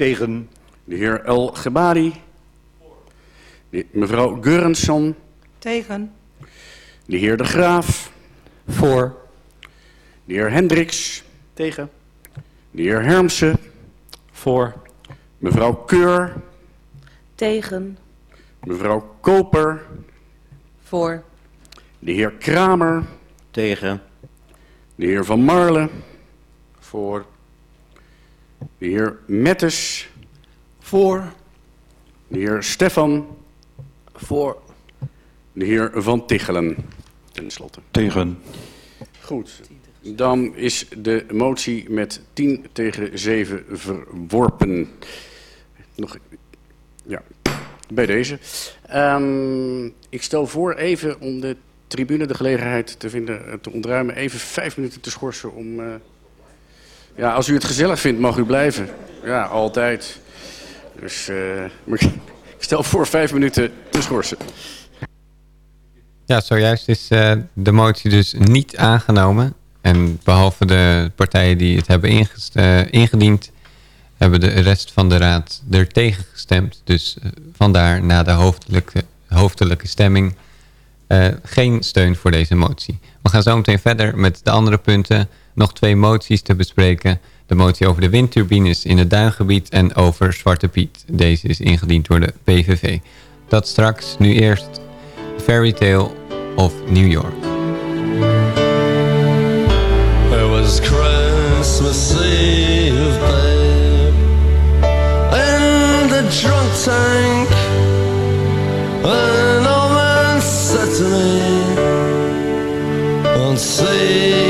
Tegen. De heer El Gebari. De- Mevrouw Gurensson. Tegen. De heer De Graaf. Voor. De heer Hendricks. Tegen. De heer Hermsen. Voor. Mevrouw Keur. Tegen. Mevrouw Koper. Voor. De heer Kramer. Tegen. De heer Van Marle. Voor. De heer Mettes. Voor. De heer Stefan. Voor. De heer Van Tichelen. Ten slotte. Tegen. Goed. Dan is de motie met 10 tegen 7 verworpen. Nog, ja, bij deze. Ehm, ik stel voor even om de tribune de gelegenheid te vinden eh, te ontruimen. Even vijf minuten te schorsen om... eh, ja, als u het gezellig vindt, mag u blijven. Ja, altijd. Dus eh, stel voor vijf minuten te schorsen. Ja, zojuist is eh, de motie dus niet aangenomen. En behalve de partijen die het hebben eh, ingediend, hebben de rest van de raad er tegen gestemd. Dus vandaar na de hoofdelijke, hoofdelijke stemming geen steun voor deze motie. We gaan zo meteen verder met de andere punten. Nog twee moties te bespreken. De motie over de windturbines in het duingebied en over Zwarte Piet. Deze is ingediend door de PVV. Dat straks. Nu eerst Fairy Tale of New York. It was Christmas Eve, babe, in the drunk tank. An old man me, "Won't see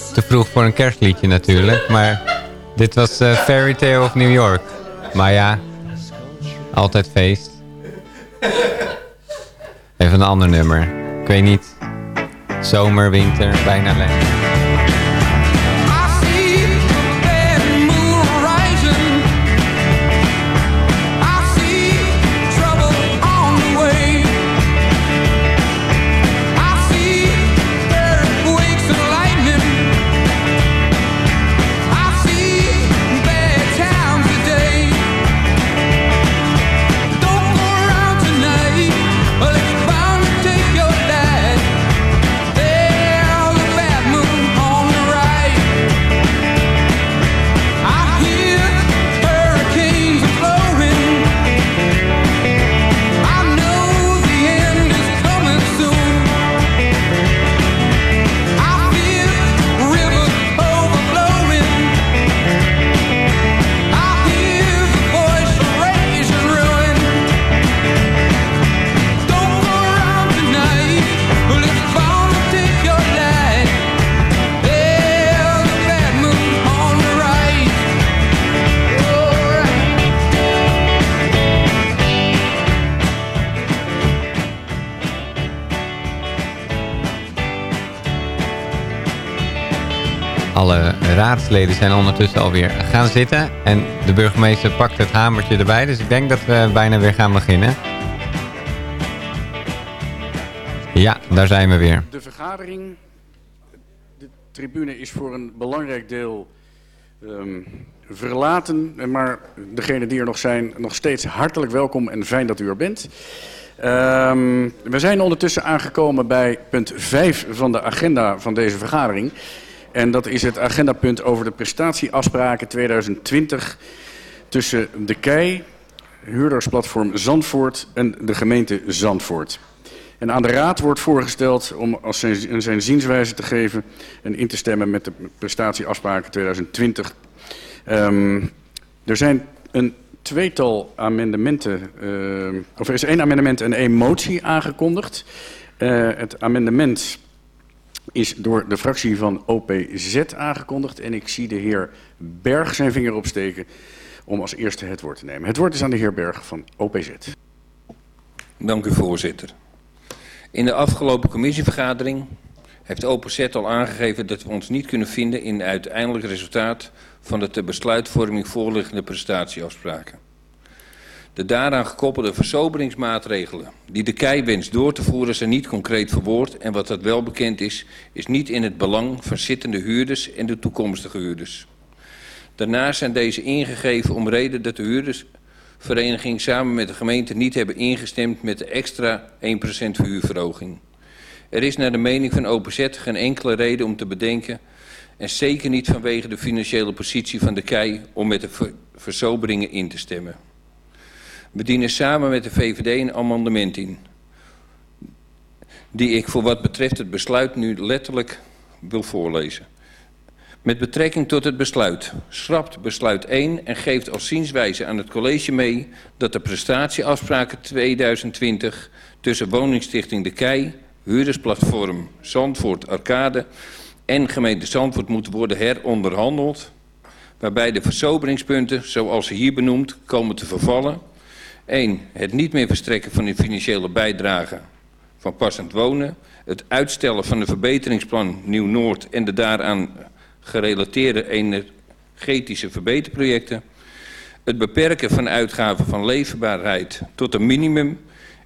te vroeg voor een kerstliedje natuurlijk. Maar dit was eh, Fairy Tale of New York. Maar ja, altijd feest. Even een ander nummer. Ik weet niet. Zomer, winter, bijna lente. Raadsleden zijn ondertussen alweer gaan zitten. En de burgemeester pakt het hamertje erbij. Dus ik denk dat we bijna weer gaan beginnen. Ja, daar zijn we weer. De vergadering, de tribune is voor een belangrijk deel ehm, verlaten. Maar degenen die er nog zijn, nog steeds hartelijk welkom en fijn dat u er bent. Ehm, we zijn ondertussen aangekomen bij punt 5 van de agenda van deze vergadering. En dat is het agendapunt over de prestatieafspraken 2020 tussen de KEI, huurdersplatform Zandvoort en de gemeente Zandvoort. En aan de Raad wordt voorgesteld om als zijn, zienswijze te geven en in te stemmen met de prestatieafspraken 2020. Ehm, Er zijn een tweetal amendementen, eh, of er is één amendement en één motie aangekondigd. Eh, het amendement is door de fractie van OPZ aangekondigd en ik zie de heer Berg zijn vinger opsteken om als eerste het woord te nemen. Het woord is aan de heer Berg van OPZ. Dank u, voorzitter. In de afgelopen commissievergadering heeft OPZ al aangegeven dat we ons niet kunnen vinden in het uiteindelijk resultaat van de ter besluitvorming voorliggende prestatieafspraken. De daaraan gekoppelde versoberingsmaatregelen die de KEI wenst door te voeren zijn niet concreet verwoord en wat dat wel bekend is, is niet in het belang van zittende huurders en de toekomstige huurders. Daarnaast zijn deze ingegeven om reden dat de huurdersvereniging samen met de gemeente niet hebben ingestemd met de extra 1% verhuurverhoging. Er is naar de mening van OPZ geen enkele reden om te bedenken en zeker niet vanwege de financiële positie van de KEI om met de ver- in te stemmen. We dienen samen met de VVD een amendement in, die ik voor wat betreft het besluit nu letterlijk wil voorlezen. Met betrekking tot het besluit schrapt besluit 1 en geeft als zienswijze aan het college mee dat de prestatieafspraken 2020 tussen woningstichting De Kei, huurdersplatform Zandvoort Arcade en gemeente Zandvoort moeten worden heronderhandeld, waarbij de versoberingspunten, zoals hier benoemd, komen te vervallen. 1. Het niet meer verstrekken van de financiële bijdrage van passend wonen, het uitstellen van de verbeteringsplan Nieuw-Noord en de daaraan gerelateerde energetische verbeterprojecten, het beperken van uitgaven van leefbaarheid tot een minimum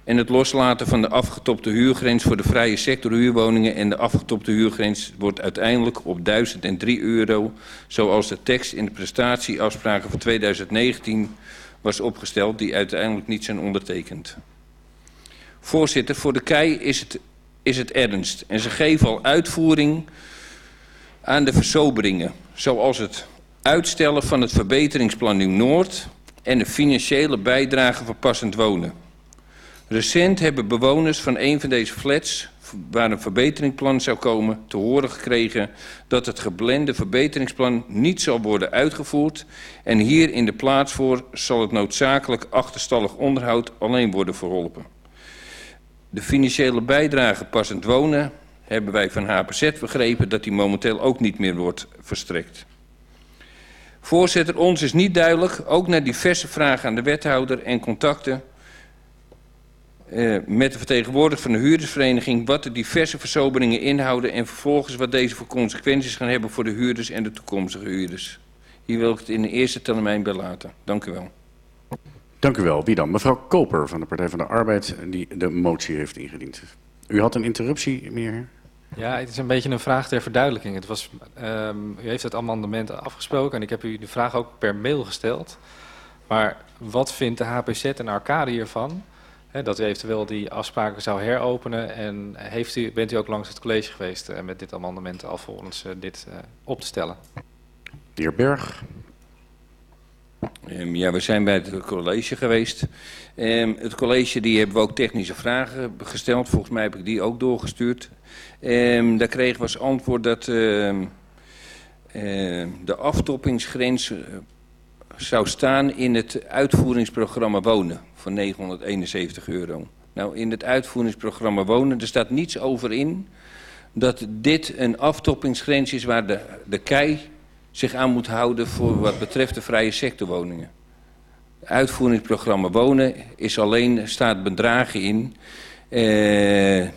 en het loslaten van de afgetopte huurgrens voor de vrije sector huurwoningen en de afgetopte huurgrens wordt uiteindelijk op 1003 euro, zoals de tekst in de prestatieafspraken voor 2019 was opgesteld, die uiteindelijk niet zijn ondertekend. Voorzitter, voor de KEI is het, is het ernst en ze geven al uitvoering aan de versoberingen, zoals het uitstellen van het verbeteringsplan Nieuw-Noord en de financiële bijdrage voor passend wonen. Recent hebben bewoners van een van deze flats, waar een verbeteringsplan zou komen, te horen gekregen dat het geblende verbeteringsplan niet zal worden uitgevoerd en hier in de plaats voor zal het noodzakelijk achterstallig onderhoud alleen worden verholpen. De financiële bijdrage passend wonen hebben wij van HPZ begrepen dat die momenteel ook niet meer wordt verstrekt. Voorzitter, ons is niet duidelijk, ook na diverse vragen aan de wethouder en contacten eh, met de vertegenwoordiger van de huurdersvereniging wat de diverse versoberingen inhouden en vervolgens wat deze voor consequenties gaan hebben voor de huurders en de toekomstige huurders. Hier wil ik het in de eerste termijn bij laten. Dank u wel. Dank u wel. Wie dan? Mevrouw Koper van de Partij van de Arbeid, die de motie heeft ingediend. U had een interruptie, meneer? Ja, het is een beetje een vraag ter verduidelijking. Het was, ehm, u heeft het amendement afgesproken en ik heb u de vraag ook per mail gesteld. Maar wat vindt de HPZ en Arcade hiervan? Hè, dat u eventueel die afspraken zou heropenen. En heeft u, bent u ook langs het college geweest eh, met dit amendement alvorens eh, dit eh, op te stellen? De heer Berg. Ehm, ja, we zijn bij het college geweest. Ehm, het college die hebben we ook technische vragen gesteld. Volgens mij heb ik die ook doorgestuurd. Ehm, daar kregen we als antwoord dat ehm, ehm, de aftoppingsgrens zou staan in het uitvoeringsprogramma Wonen van 971 euro. Nou, in het uitvoeringsprogramma Wonen, er staat niets over in dat dit een aftoppingsgrens is waar de, de KEI zich aan moet houden voor wat betreft de vrije sectorwoningen. Het uitvoeringsprogramma Wonen is alleen, staat bedragen in... eh,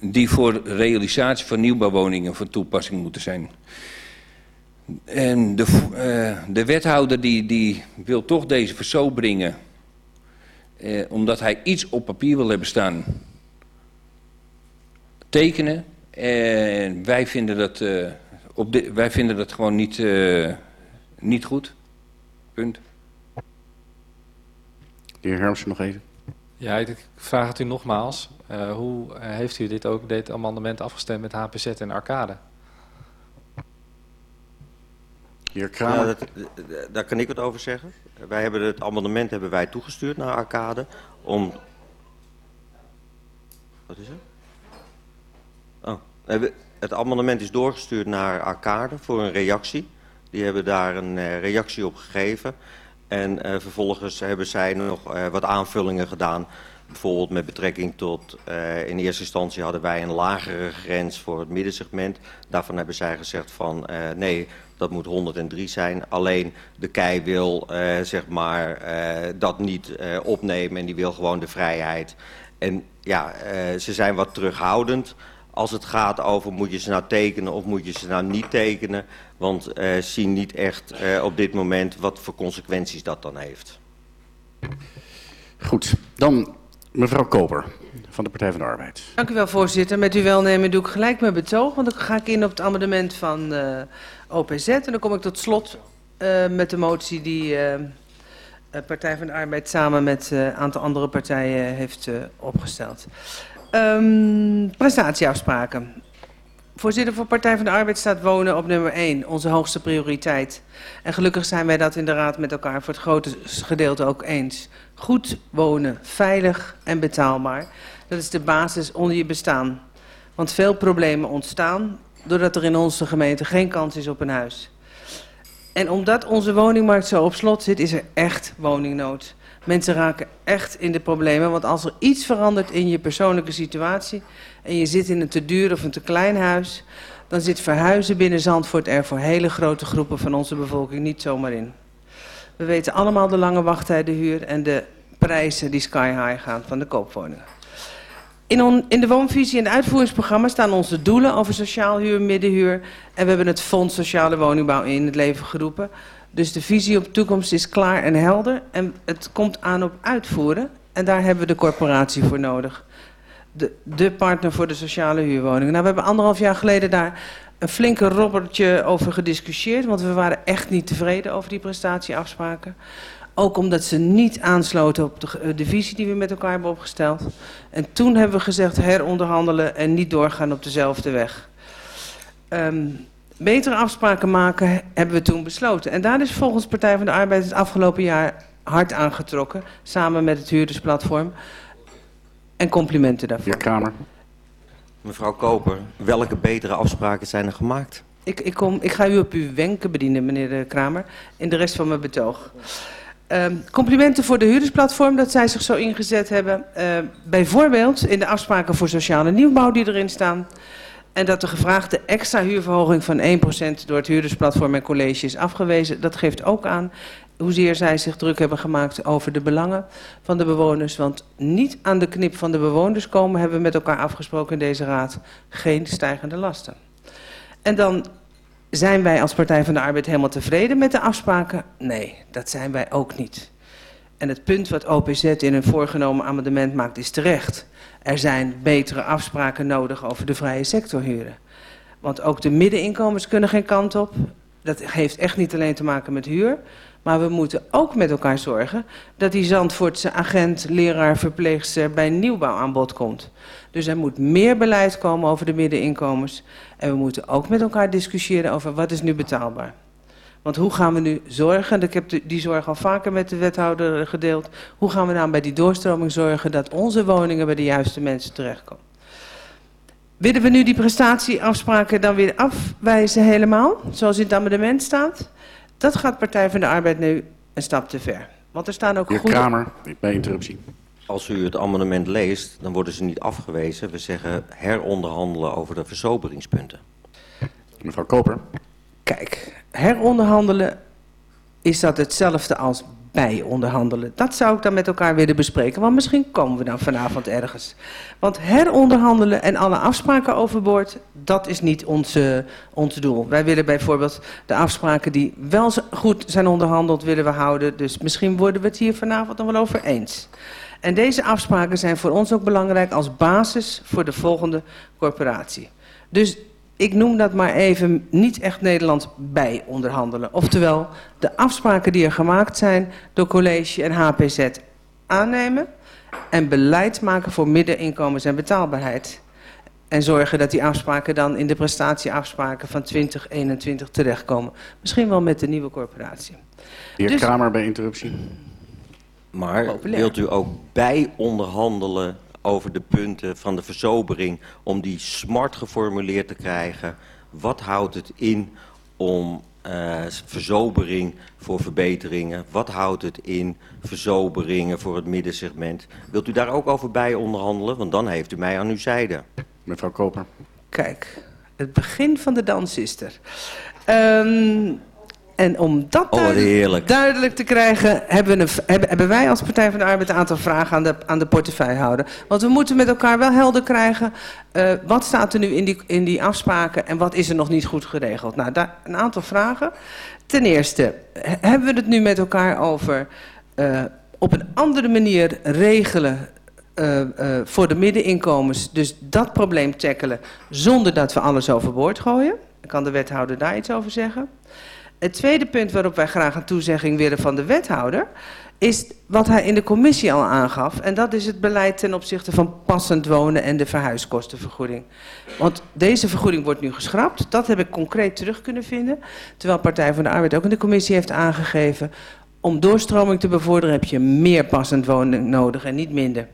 die voor realisatie van nieuwbouwwoningen van toepassing moeten zijn. En de, eh, de wethouder die, die wil toch deze versoberingen, eh, omdat hij iets op papier wil hebben staan, tekenen. En wij vinden dat, eh, op de, wij vinden dat gewoon niet, eh, niet goed. Punt. De heer Hermsen nog even. Ja, ik vraag het u nogmaals. Eh, hoe heeft u dit ook, dit amendement afgestemd met HPZ en Arcade? Heer Ja, dat, daar kan ik wat over zeggen. Wij hebben het amendement hebben wij toegestuurd naar Arcade om... Wat is er? Oh, het amendement is doorgestuurd naar Arcade voor een reactie. Die hebben daar een eh, reactie op gegeven. En eh, vervolgens hebben zij nog eh, wat aanvullingen gedaan. Bijvoorbeeld met betrekking tot, eh, in eerste instantie hadden wij een lagere grens voor het middensegment. Daarvan hebben zij gezegd van eh, nee, dat moet 103 zijn. Alleen de KEI wil eh, zeg maar, dat niet opnemen en die wil gewoon de vrijheid. En ja, ze zijn wat terughoudend als het gaat over moet je ze nou tekenen of moet je ze nou niet tekenen. Want eh zien niet echt op dit moment wat voor consequenties dat dan heeft. Goed, dan mevrouw Koper van de Partij van de Arbeid. Dank u wel, voorzitter. Met uw welnemen doe ik gelijk mijn betoog, want dan ga ik in op het amendement van eh, OPZ. En dan kom ik tot slot eh, met de motie die eh, eh, Partij van de Arbeid samen met een aantal andere partijen heeft opgesteld. Ehm, prestatieafspraken. Voorzitter voor Partij van de Arbeid staat wonen op nummer 1, onze hoogste prioriteit. En gelukkig zijn wij dat in de Raad met elkaar voor het grote gedeelte ook eens. Goed wonen, veilig en betaalbaar. Dat is de basis onder je bestaan. Want veel problemen ontstaan doordat er in onze gemeente geen kans is op een huis. En omdat onze woningmarkt zo op slot zit, is er echt woningnood. Mensen raken echt in de problemen, want als er iets verandert in je persoonlijke situatie en je zit in een te duur of een te klein huis, dan zit verhuizen binnen Zandvoort er voor hele grote groepen van onze bevolking niet zomaar in. We weten allemaal de lange wachttijden huur en de prijzen die sky high gaan van de koopwoningen. In, in de woonvisie en het uitvoeringsprogramma staan onze doelen over sociaal huur, middenhuur. En we hebben het Fonds Sociale Woningbouw in het leven geroepen. Dus de visie op toekomst is klaar en helder. En het komt aan op uitvoeren. En daar hebben we de corporatie voor nodig. De, de partner voor de sociale huurwoningen. Nou, we hebben anderhalf jaar geleden daar een flinke robbertje over gediscussieerd. Want we waren echt niet tevreden over die prestatieafspraken. Ook omdat ze niet aansloten op de, de visie die we met elkaar hebben opgesteld. En toen hebben we gezegd heronderhandelen en niet doorgaan op dezelfde weg. Ehm, betere afspraken maken hebben we toen besloten. En daar is volgens Partij van de Arbeid het afgelopen jaar hard aangetrokken. Samen met het huurdersplatform. En complimenten daarvoor. Heer Kramer. Mevrouw Koper, welke betere afspraken zijn er gemaakt? Ik, ik, kom, ik ga u op uw wenken bedienen, meneer de Kramer, in de rest van mijn betoog. Ehm, complimenten voor de huurdersplatform dat zij zich zo ingezet hebben. Eh, bijvoorbeeld in de afspraken voor sociale nieuwbouw die erin staan. En dat de gevraagde extra huurverhoging van 1% door het huurdersplatform en college is afgewezen. Dat geeft ook aan hoezeer zij zich druk hebben gemaakt over de belangen van de bewoners. Want niet aan de knip van de bewoners komen, hebben we met elkaar afgesproken in deze raad, geen stijgende lasten. En dan zijn wij als Partij van de Arbeid helemaal tevreden met de afspraken? Nee, dat zijn wij ook niet. En het punt wat OPZ in een voorgenomen amendement maakt is terecht. Er zijn betere afspraken nodig over de vrije sectorhuren. Want ook de middeninkomens kunnen geen kant op. Dat heeft echt niet alleen te maken met huur. Maar we moeten ook met elkaar zorgen dat die Zandvoortse agent, leraar, verpleegster bij nieuwbouw aan bod komt. Dus er moet meer beleid komen over de middeninkomens. En we moeten ook met elkaar discussiëren over wat is nu betaalbaar. Want hoe gaan we nu zorgen, ik heb die zorg al vaker met de wethouder gedeeld, hoe gaan we nou bij die doorstroming zorgen dat onze woningen bij de juiste mensen terechtkomen? Willen we nu die prestatieafspraken dan weer afwijzen helemaal, zoals in het amendement staat? Dat gaat Partij van de Arbeid nu een stap te ver. Want er staan ook Heer goede... Kramer, bij interruptie. Als u het amendement leest, dan worden ze niet afgewezen. We zeggen heronderhandelen over de versoberingspunten. Mevrouw Koper. Kijk, heronderhandelen, is dat hetzelfde als bijonderhandelen? Dat zou ik dan met elkaar willen bespreken, want misschien komen we dan vanavond ergens. Want heronderhandelen en alle afspraken overboord, dat is niet onze, ons doel. Wij willen bijvoorbeeld de afspraken die wel goed zijn onderhandeld, willen we houden. Dus misschien worden we het hier vanavond nog wel over eens. En deze afspraken zijn voor ons ook belangrijk als basis voor de volgende corporatie. Dus ik noem dat maar even niet echt Nederlands bij onderhandelen. Oftewel, de afspraken die er gemaakt zijn door college en HPZ aannemen en beleid maken voor middeninkomens en betaalbaarheid. En zorgen dat die afspraken dan in de prestatieafspraken van 2021 terechtkomen. Misschien wel met de nieuwe corporatie. Heer Dus- Kramer bij interruptie. Maar Populair. wilt u ook bijonderhandelen over de punten van de versobering... om die smart geformuleerd te krijgen? Wat houdt het in om eh, verzobering voor verbeteringen? Wat houdt het in, verzoberingen voor het middensegment? Wilt u daar ook over bij onderhandelen? Want dan heeft u mij aan uw zijde. Mevrouw Koper. Kijk, het begin van de dans is er. Ehm, en om dat Oh, duidelijk, te krijgen, hebben, een, hebben, hebben wij als Partij van de Arbeid een aantal vragen aan de, aan de portefeuillehouder. Want we moeten met elkaar wel helder krijgen, eh, wat staat er nu in die, in die afspraken en wat is er nog niet goed geregeld. Nou, daar een aantal vragen. Ten eerste, he- hebben we het nu met elkaar over eh, op een andere manier regelen eh, voor de middeninkomens, dus dat probleem tackelen zonder dat we alles overboord gooien. Kan de wethouder daar iets over zeggen? Het tweede punt waarop wij graag een toezegging willen van de wethouder, is wat hij in de commissie al aangaf. En dat is het beleid ten opzichte van passend wonen en de verhuiskostenvergoeding. Want deze vergoeding wordt nu geschrapt. Dat heb ik concreet terug kunnen vinden. Terwijl Partij van de Arbeid ook in de commissie heeft aangegeven. Om doorstroming te bevorderen heb je meer passend wonen nodig en niet minder.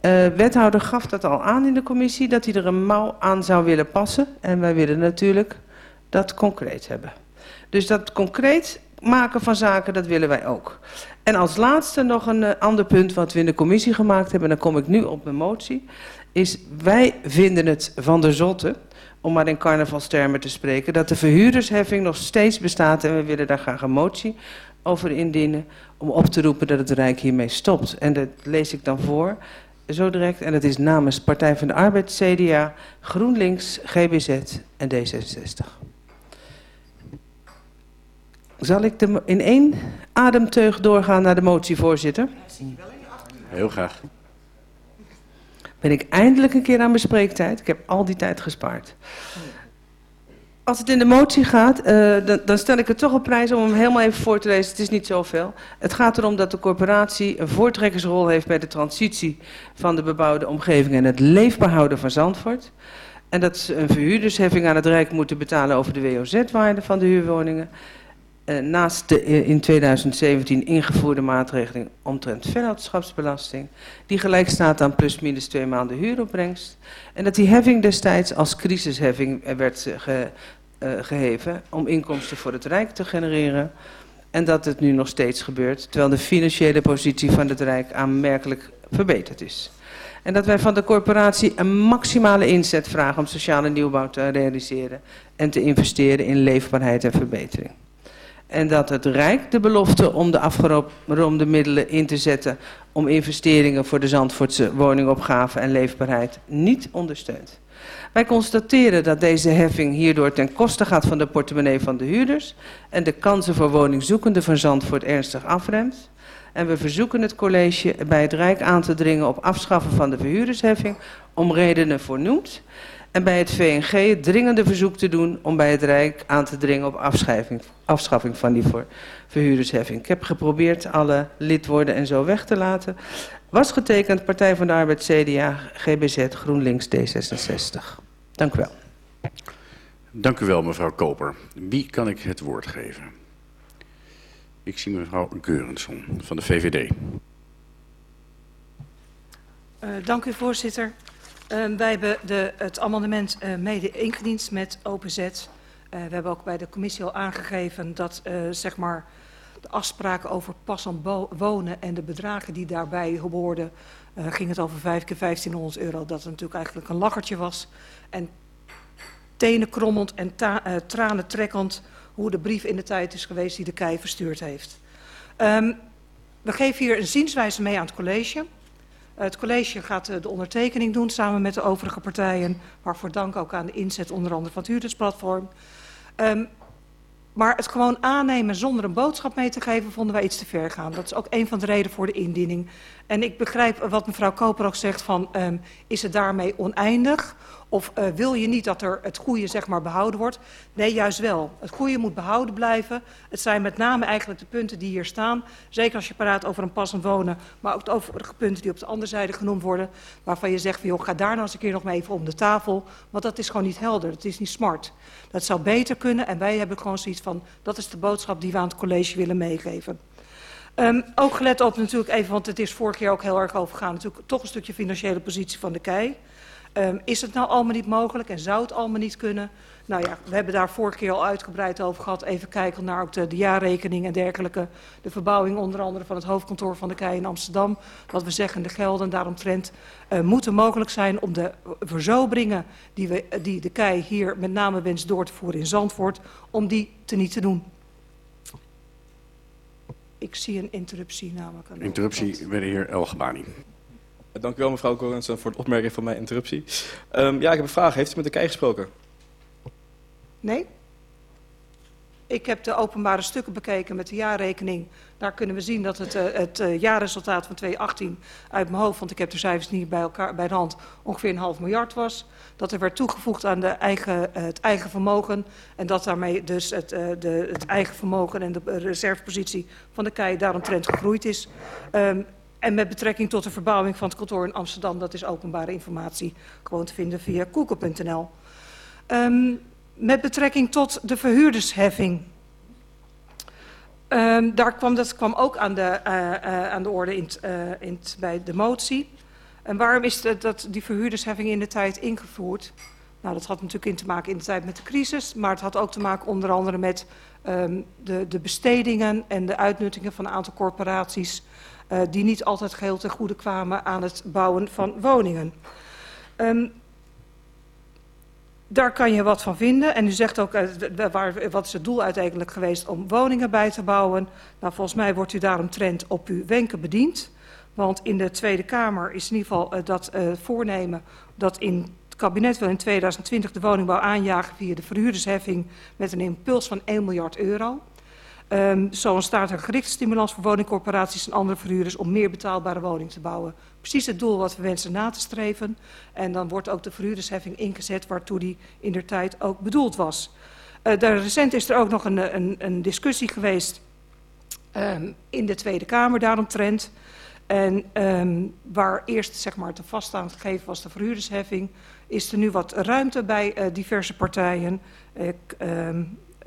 Eh wethouder gaf dat al aan in de commissie, dat hij er een mouw aan zou willen passen. En wij willen natuurlijk dat concreet hebben. Dus dat concreet maken van zaken, dat willen wij ook. En als laatste nog een eh, ander punt wat we in de commissie gemaakt hebben, en dan kom ik nu op mijn motie, is wij vinden het van de zotte, om maar in carnavalstermen te spreken, dat de verhuurdersheffing nog steeds bestaat en we willen daar graag een motie over indienen om op te roepen dat het Rijk hiermee stopt. En dat lees ik dan voor, zo direct, en dat is namens Partij van de Arbeid, CDA, GroenLinks, GBZ en D66. Zal ik de, in één ademteug doorgaan naar de motie, voorzitter? Heel graag. Ben ik eindelijk een keer aan mijn spreektijd. Ik heb al die tijd gespaard. Als het in de motie gaat, eh, dan, dan stel ik het toch op prijs om hem helemaal even voor te lezen. Het is niet zoveel. Het gaat erom dat de corporatie een voortrekkersrol heeft bij de transitie van de bebouwde omgeving en het leefbaar houden van Zandvoort. En dat ze een verhuurdersheffing aan het Rijk moeten betalen over de WOZ-waarde van de huurwoningen. Eh, naast de eh, in 2017 ingevoerde maatregelen omtrent vennootschapsbelasting, die gelijk staat aan plus minus twee maanden huuropbrengst. En dat die heffing destijds als crisisheffing werd eh, ge, eh, geheven om inkomsten voor het Rijk te genereren. En dat het nu nog steeds gebeurt, terwijl de financiële positie van het Rijk aanmerkelijk verbeterd is. En dat wij van de corporatie een maximale inzet vragen om sociale nieuwbouw te realiseren en te investeren in leefbaarheid en verbetering. En dat het Rijk de belofte om de afgeronde middelen in te zetten om investeringen voor de Zandvoortse woningopgave en leefbaarheid niet ondersteunt. Wij constateren dat deze heffing hierdoor ten koste gaat van de portemonnee van de huurders en de kansen voor woningzoekenden van Zandvoort ernstig afremt. En we verzoeken het college bij het Rijk aan te dringen op afschaffen van de verhuurdersheffing om redenen voornoemd. En bij het VNG het dringende verzoek te doen om bij het Rijk aan te dringen op afschrijving, afschaffing van die voor, verhuurdersheffing. Ik heb geprobeerd alle lidwoorden en zo weg te laten. Was getekend Partij van de Arbeid, CDA, GBZ, GroenLinks, D66. Dank u wel. Dank u wel, mevrouw Koper. Wie kan ik het woord geven? Ik zie mevrouw Geurenson van de VVD. Uh, dank u, voorzitter. Uh, wij hebben de, het amendement uh, mede ingediend met OPZ. Uh, we hebben ook bij de commissie al aangegeven dat uh, zeg maar de afspraken over passend wonen en de bedragen die daarbij hoorden, uh, ging het over 5 keer 1500 euro, dat het natuurlijk eigenlijk een lachertje was. En tenen krommend en tranen trekkend hoe de brief in de tijd is geweest die de KEI verstuurd heeft. Um, we geven hier een zienswijze mee aan het college. Het college gaat de ondertekening doen samen met de overige partijen, waarvoor dank ook aan de inzet onder andere van het huurdersplatform. Um, maar het gewoon aannemen zonder een boodschap mee te geven, vonden wij iets te ver gaan. Dat is ook een van de redenen voor de indiening. En ik begrijp wat mevrouw Koper ook zegt van, um, is het daarmee oneindig? Of uh, wil je niet dat er het goede zeg maar behouden wordt? Nee, juist wel. Het goede moet behouden blijven. Het zijn met name eigenlijk de punten die hier staan. Zeker als je praat over een passend wonen, maar ook de punten die op de andere zijde genoemd worden. Waarvan je zegt, joh, ga daar nou eens een keer nog mee even om de tafel. Want dat is gewoon niet helder, dat is niet smart. Dat zou beter kunnen en wij hebben gewoon zoiets van, dat is de boodschap die we aan het college willen meegeven. Um, ook gelet op natuurlijk even, want het is vorig jaar ook heel erg overgegaan, natuurlijk toch een stukje financiële positie van de KEI. Ehm, is het nou allemaal niet mogelijk en zou het allemaal niet kunnen? Nou ja, we hebben daar vorige keer al uitgebreid over gehad. Even kijken naar ook de, de jaarrekening en dergelijke. De verbouwing onder andere van het hoofdkantoor van de KEI in Amsterdam. Wat we zeggen, de gelden daaromtrent uh, moeten mogelijk zijn om de verzoberingen die, we, die de KEI hier met name wenst door te voeren in Zandvoort, om die te niet te doen. Ik zie een interruptie namelijk. aan Interruptie bij de heer Elgebani. Dank u wel, mevrouw Corrensen, voor het opmerken van mijn interruptie. Um, ja, ik heb een vraag. Heeft u met de KEI gesproken? Nee? Ik heb de openbare stukken bekeken met de jaarrekening. Daar kunnen we zien dat het, uh, het jaarresultaat van 2018 uit mijn hoofd, want ik heb de cijfers niet bij, elkaar, bij de hand, ongeveer een half miljard was. Dat er werd toegevoegd aan de eigen, het eigen vermogen. En dat daarmee dus het, de, het eigen vermogen en de reservepositie van de KEI daaromtrent gegroeid is. Um, en met betrekking tot de verbouwing van het kantoor in Amsterdam, dat is openbare informatie, gewoon te vinden via koeken.nl. Um, met betrekking tot de verhuurdersheffing. Um, daar kwam, dat kwam ook aan de, uh, uh, aan de orde in, uh, in bij de motie. En waarom is dat, die verhuurdersheffing in de tijd ingevoerd? Nou, dat had natuurlijk in te maken in de tijd met de crisis, maar het had ook te maken onder andere met um, de, de bestedingen en de uitnuttingen van een aantal corporaties uh, die niet altijd geheel ten goede kwamen aan het bouwen van woningen. Um, daar kan je wat van vinden. En u zegt ook, uh, waar, wat is het doel uiteindelijk geweest om woningen bij te bouwen? Nou, volgens mij wordt u daaromtrent op uw wenken bediend. Want in de Tweede Kamer is in ieder geval uh, dat voornemen dat in het kabinet wil in 2020 de woningbouw aanjagen via de verhuurdersheffing met een impuls van 1 miljard euro. Um, zo ontstaat er gerichte stimulans voor woningcorporaties en andere verhuurders om meer betaalbare woningen te bouwen. Precies het doel wat we wensen na te streven. En dan wordt ook de verhuurdersheffing ingezet waartoe die in der tijd ook bedoeld was. Uh, daar recent is er ook nog een, een, een discussie geweest um, in de Tweede Kamer daaromtrent. En um, waar eerst zeg maar, te vaststaand gegeven was de verhuurdersheffing, is er nu wat ruimte bij uh, diverse partijen. Ik,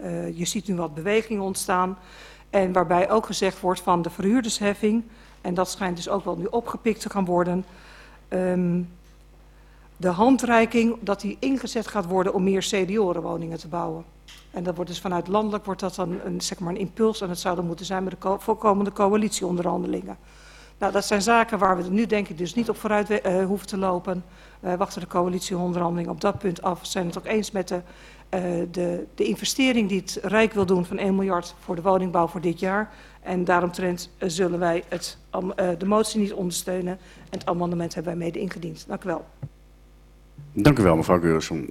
Uh, je ziet nu wat beweging ontstaan. En waarbij ook gezegd wordt van de verhuurdersheffing, en dat schijnt dus ook wel nu opgepikt te gaan worden, um, de handreiking dat die ingezet gaat worden om meer seniorenwoningen te bouwen. En dat wordt dus vanuit landelijk wordt dat dan een, zeg maar een impuls en het zou dan moeten zijn met de voorkomende coalitieonderhandelingen. Nou, dat zijn zaken waar we nu denk ik dus niet op vooruit uh, hoeven te lopen. Wij wachten de coalitieonderhandelingen op dat punt af. Zijn het ook eens met de uh, de, de investering die het Rijk wil doen van 1 miljard voor de woningbouw voor dit jaar. En daaromtrent zullen wij het, de motie niet ondersteunen. En het amendement hebben wij mede ingediend. Dank u wel. Dank u wel, mevrouw Geurisson.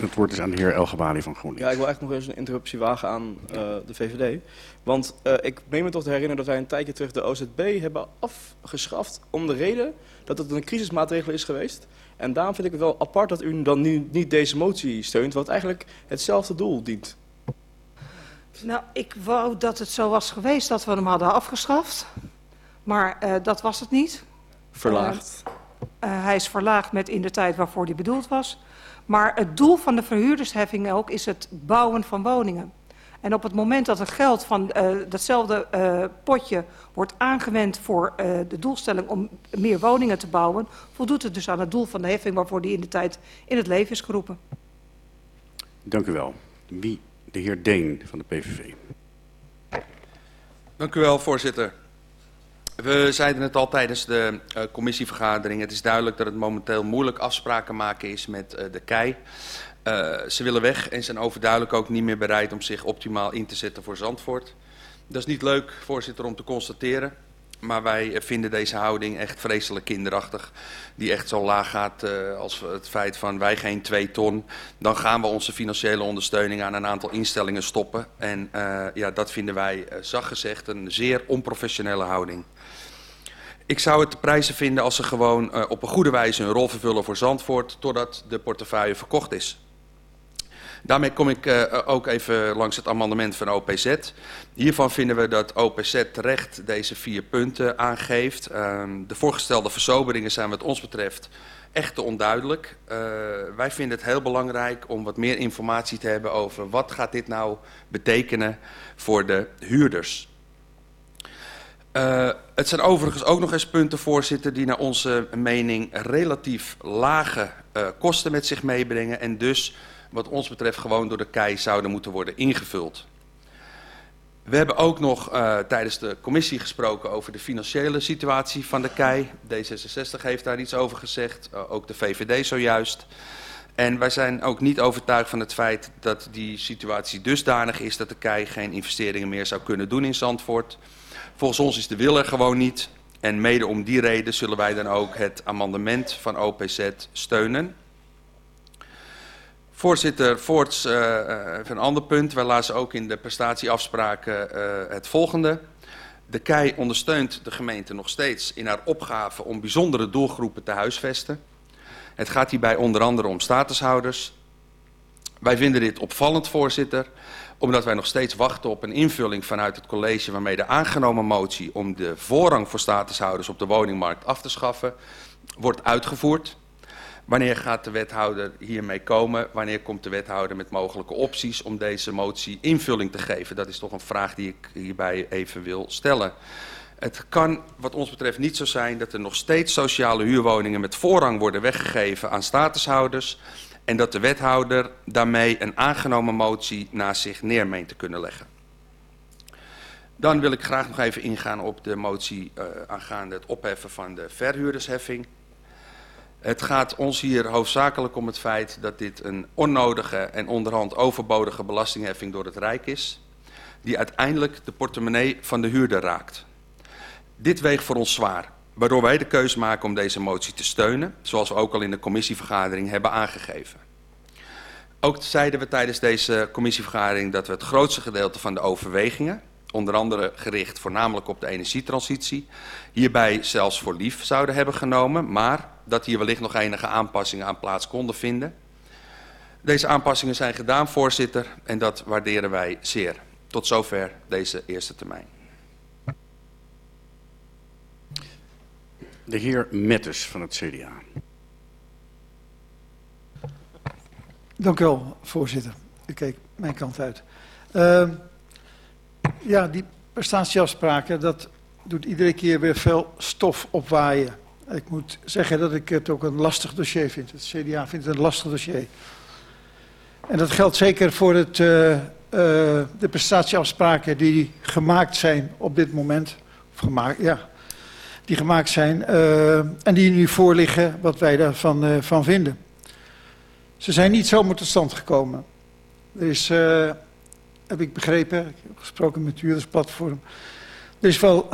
Het woord is aan de heer Elgebali van GroenLinks. Ja, ik wil echt nog eens een interruptie wagen aan uh, de VVD. Want uh, ik meen me toch te herinneren dat wij een tijdje terug de OZB hebben afgeschaft... om de reden dat het een crisismaatregel is geweest... En daarom vind ik het wel apart dat u dan nu niet deze motie steunt, wat eigenlijk hetzelfde doel dient. Nou, ik wou dat het zo was geweest dat we hem hadden afgeschaft. Maar uh, dat was het niet. Verlaagd. Uh, uh, hij is verlaagd met in de tijd waarvoor hij bedoeld was. Maar het doel van de verhuurdersheffing ook is het bouwen van woningen. En op het moment dat het geld van uh, datzelfde uh, potje wordt aangewend voor uh, de doelstelling om meer woningen te bouwen, voldoet het dus aan het doel van de heffing waarvoor die in de tijd in het leven is geroepen. Dank u wel. Wie? De heer Deen van de PVV. Dank u wel, voorzitter. We zeiden het al tijdens de uh, commissievergadering. Het is duidelijk dat het momenteel moeilijk afspraken maken is met uh, de KEI. Uh, ze willen weg en zijn overduidelijk ook niet meer bereid om zich optimaal in te zetten voor Zandvoort. Dat is niet leuk, voorzitter, om te constateren. Maar wij vinden deze houding echt vreselijk kinderachtig. Die echt zo laag gaat als het feit van wij geen twee ton. Dan gaan we onze financiële ondersteuning aan een aantal instellingen stoppen. En ja, dat vinden wij, uh, zacht gezegd, een zeer onprofessionele houding. Ik zou het prijzen vinden als ze gewoon uh, op een goede wijze hun rol vervullen voor Zandvoort... totdat de portefeuille verkocht is. Daarmee kom ik uh, ook even langs het amendement van OPZ. Hiervan vinden we dat OPZ terecht deze vier punten aangeeft. Uh, de voorgestelde versoberingen zijn wat ons betreft echt te onduidelijk. Uh, wij vinden het heel belangrijk om wat meer informatie te hebben over... wat gaat dit nou betekenen voor de huurders. Eh, het zijn overigens ook nog eens punten, voorzitter, die naar onze mening relatief lage eh, kosten met zich meebrengen en dus wat ons betreft gewoon door de KEI zouden moeten worden ingevuld. We hebben ook nog uh, tijdens de commissie gesproken over de financiële situatie van de KEI. D66 heeft daar iets over gezegd, ook de VVD zojuist. En wij zijn ook niet overtuigd van het feit dat die situatie dusdanig is dat de KEI geen investeringen meer zou kunnen doen in Zandvoort. Volgens ons is de wil er gewoon niet. En mede om die reden zullen wij dan ook het amendement van OPZ steunen. Voorzitter Voorts, uh, even een ander punt. Wij lazen ook in de prestatieafspraken uh, het volgende. De KEI ondersteunt de gemeente nog steeds in haar opgave om bijzondere doelgroepen te huisvesten. Het gaat hierbij onder andere om statushouders. Wij vinden dit opvallend, voorzitter, omdat wij nog steeds wachten op een invulling vanuit het college waarmee de aangenomen motie om de voorrang voor statushouders op de woningmarkt af te schaffen wordt uitgevoerd. Wanneer gaat de wethouder hiermee komen? Wanneer komt de wethouder met mogelijke opties om deze motie invulling te geven? Dat is toch een vraag die ik hierbij even wil stellen. Het kan wat ons betreft niet zo zijn dat er nog steeds sociale huurwoningen met voorrang worden weggegeven aan statushouders en dat de wethouder daarmee een aangenomen motie naast zich neer meent te kunnen leggen. Dan wil ik graag nog even ingaan op de motie uh, aangaande het opheffen van de verhuurdersheffing. Het gaat ons hier hoofdzakelijk om het feit dat dit een onnodige en onderhand overbodige belastingheffing door het Rijk is, die uiteindelijk de portemonnee van de huurder raakt. Dit weegt voor ons zwaar, waardoor wij de keuze maken om deze motie te steunen, zoals we ook al in de commissievergadering hebben aangegeven. Ook zeiden we tijdens deze commissievergadering dat we het grootste gedeelte van de overwegingen, onder andere gericht voornamelijk op de energietransitie, hierbij zelfs voor lief zouden hebben genomen, maar dat hier wellicht nog enige aanpassingen aan plaats konden vinden. Deze aanpassingen zijn gedaan, voorzitter, en dat waarderen wij zeer. Tot zover deze eerste termijn. De heer Mettes van het CDA. Dank u wel, voorzitter. Ik kijk mijn kant uit. Uh, ja, die prestatieafspraken, dat doet iedere keer weer veel stof opwaaien. Ik moet zeggen dat ik het ook een lastig dossier vind. Het CDA vindt het een lastig dossier. En dat geldt zeker voor het, uh, uh, de prestatieafspraken die gemaakt zijn op dit moment. Of gemaakt, ja, die gemaakt zijn uh, en die nu voorliggen, wat wij daarvan uh, van vinden. Ze zijn niet zomaar tot stand gekomen. Er is, uh, heb ik begrepen, ik heb gesproken met huurdersplatform, er is wel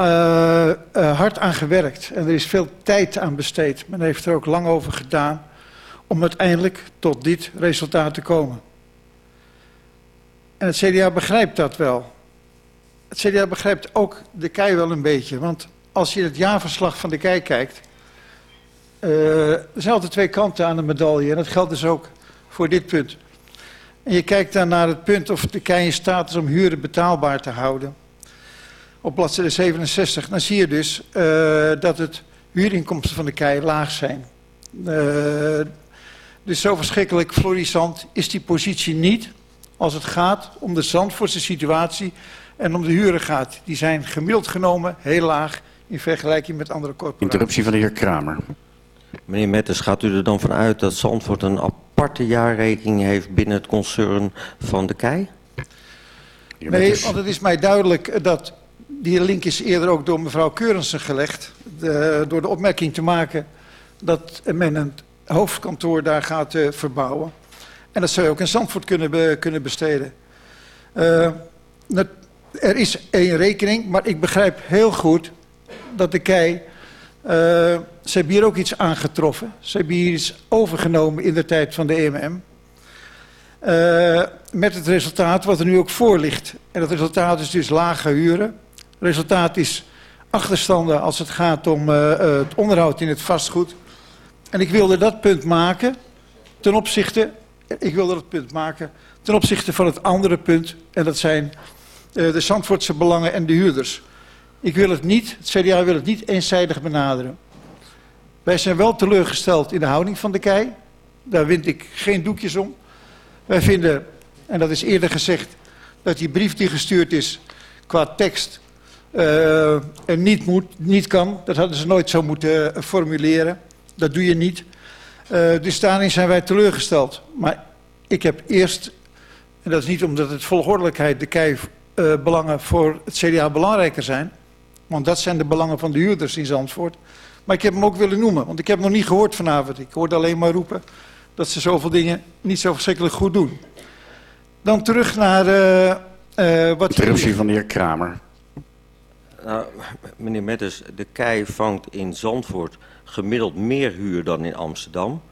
hard aan gewerkt en er is veel tijd aan besteed. Men heeft er ook lang over gedaan om uiteindelijk tot dit resultaat te komen. En het CDA begrijpt dat wel. Het CDA begrijpt ook de KEI wel een beetje, want als je het jaarverslag van de KEI kijkt, uh, zijn altijd twee kanten aan de medaille en dat geldt dus ook voor dit punt. En je kijkt dan naar het punt of de KEI in staat is om huren betaalbaar te houden. Op bladzijde 67, dan zie je dus uh, dat het huurinkomsten van de KEI laag zijn. Uh, dus zo verschrikkelijk florissant is die positie niet als het gaat om de Zandvoortse situatie en om de huren gaat. Die zijn gemiddeld genomen heel laag in vergelijking met andere corporaties. Interruptie van de heer Kramer. Meneer Metters, gaat u er dan vanuit dat Zandvoort een aparte jaarrekening heeft binnen het concern van de KEI? Nee, want het is mij duidelijk dat die link is eerder ook door mevrouw Keurensen gelegd. De, door de opmerking te maken dat men een hoofdkantoor daar gaat uh, verbouwen. En dat zou je ook in Zandvoort kunnen, be, kunnen besteden. Uh, dat, er is één rekening, maar ik begrijp heel goed dat de KEI... Uh, ze hebben hier ook iets aangetroffen. Ze hebben hier iets overgenomen in de tijd van de EMM. Uh, met het resultaat wat er nu ook voor ligt. En dat resultaat is dus lage huren. Resultaat is achterstanden als het gaat om uh, het onderhoud in het vastgoed. En ik wilde dat punt maken ten opzichte, ik wilde dat punt maken ten opzichte van het andere punt. En dat zijn de Zandvoortse belangen en de huurders. Ik wil het niet, het CDA wil het niet eenzijdig benaderen. Wij zijn wel teleurgesteld in de houding van de KEI. Daar wind ik geen doekjes om. Wij vinden, en dat is eerder gezegd, dat die brief die gestuurd is qua tekst eh, en niet, moet, niet kan. Dat hadden ze nooit zo moeten eh, formuleren. Dat doe je niet. Eh, dus daarin zijn wij teleurgesteld. Maar ik heb eerst, en dat is niet omdat het volgordelijkheid de KEI-belangen voor het CDA belangrijker zijn, want dat zijn de belangen van de huurders in Zandvoort. Maar ik heb hem ook willen noemen, want ik heb hem nog niet gehoord vanavond. Ik hoorde alleen maar roepen dat ze zoveel dingen niet zo verschrikkelijk goed doen. Dan terug naar eh, eh, wat... Interruptie van de heer Kramer. Nou, meneer Metters, de kei vangt in Zandvoort gemiddeld meer huur dan in Amsterdam.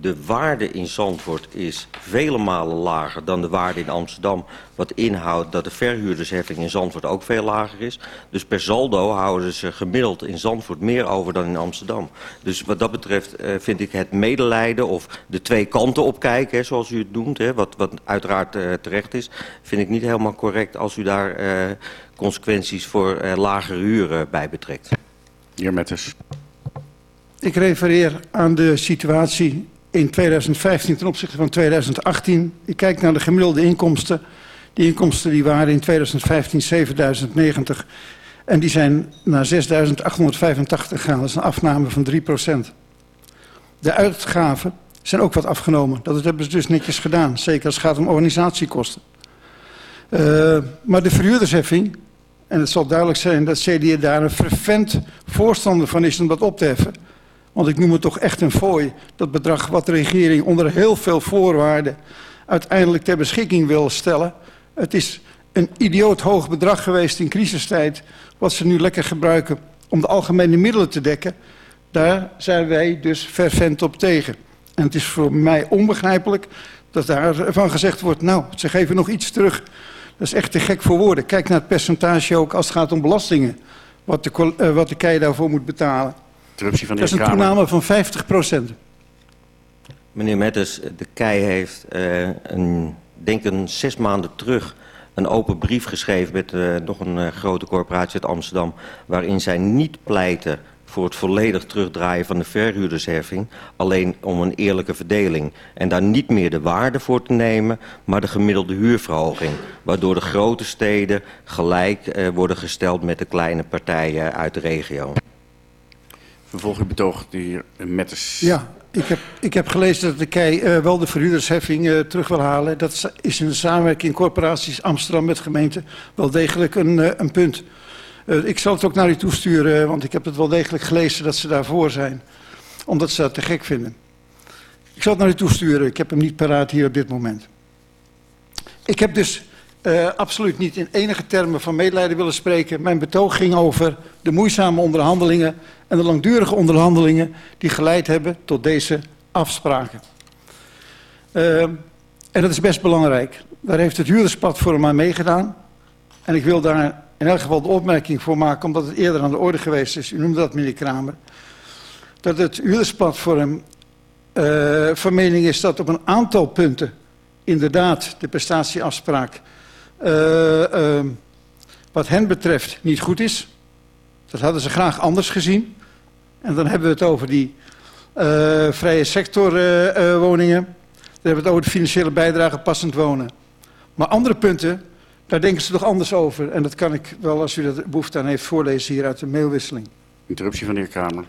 De waarde in Zandvoort is vele malen lager dan de waarde in Amsterdam. Wat inhoudt dat de verhuurdersheffing in Zandvoort ook veel lager is. Dus per saldo houden ze gemiddeld in Zandvoort meer over dan in Amsterdam. Dus wat dat betreft eh, vind ik het medelijden of de twee kanten opkijken, hè, zoals u het noemt, hè, wat, wat uiteraard eh, terecht is, vind ik niet helemaal correct als u daar eh, consequenties voor eh, lagere huren bij betrekt. Heer Metters. Ik refereer aan de situatie in 2015 ten opzichte van 2018. Ik kijk naar de gemiddelde inkomsten. Die inkomsten die waren in 2015 7090 en die zijn naar 6885 gegaan. Dat is een afname van 3% De uitgaven zijn ook wat afgenomen. Dat hebben ze dus netjes gedaan. Zeker als het gaat om organisatiekosten. Uh, maar de verhuurdersheffing, en het zal duidelijk zijn dat CDA daar een fervent voorstander van is om dat op te heffen. Want ik noem het toch echt een fooi, dat bedrag wat de regering onder heel veel voorwaarden uiteindelijk ter beschikking wil stellen. Het is een idioot hoog bedrag geweest in crisistijd, wat ze nu lekker gebruiken om de algemene middelen te dekken. Daar zijn wij dus fervent op tegen. En het is voor mij onbegrijpelijk dat daarvan gezegd wordt, nou, ze geven nog iets terug. Dat is echt te gek voor woorden. Kijk naar het percentage ook als het gaat om belastingen. Wat de, uh, wat de KEI daarvoor moet betalen. Interruptie van de Dat is een toename van 50 procent. Meneer Metters, de KEI heeft eh, een, denk een zes maanden terug een open brief geschreven met eh, nog een eh, grote corporatie uit Amsterdam, waarin zij niet pleiten voor het volledig terugdraaien van de verhuurdersheffing, alleen om een eerlijke verdeling. En daar niet meer de waarde voor te nemen, maar de gemiddelde huurverhoging. Waardoor de grote steden gelijk eh, worden gesteld met de kleine partijen uit de regio. Vervolg uw betoog, de heer Metters. Ja, ik heb, ik heb gelezen dat de KEI eh, wel de verhuurdersheffing eh, terug wil halen. Dat is- in de samenwerking corporaties Amsterdam met gemeenten wel degelijk een, eh, een punt. Ik zal het ook naar u toesturen, want ik heb het wel degelijk gelezen dat ze daarvoor zijn. Omdat ze dat te gek vinden. Ik zal het naar u toesturen, ik heb hem niet paraat hier op dit moment. Ik heb dus eh, absoluut niet in enige termen van medelijden willen spreken. Mijn betoog ging over de moeizame onderhandelingen en de langdurige onderhandelingen die geleid hebben tot deze afspraken. Eh, en dat is best belangrijk. Daar heeft het huurdersplatform aan meegedaan. En ik wil daar in elk geval de opmerking voor maken, omdat het eerder aan de orde geweest is. U noemde dat, meneer Kramer. Dat het huurdersplatform eh, van mening is dat op een aantal punten inderdaad de prestatieafspraak eh, eh, wat hen betreft niet goed is. Dat hadden ze graag anders gezien. En dan hebben we het over die eh, vrije sector eh, woningen. Dan hebben we het over de financiële bijdrage passend wonen. Maar andere punten, daar denken ze toch anders over. En dat kan ik wel, als u er behoefte aan heeft, voorlezen hier uit de mailwisseling. Interruptie van de heer Kramer.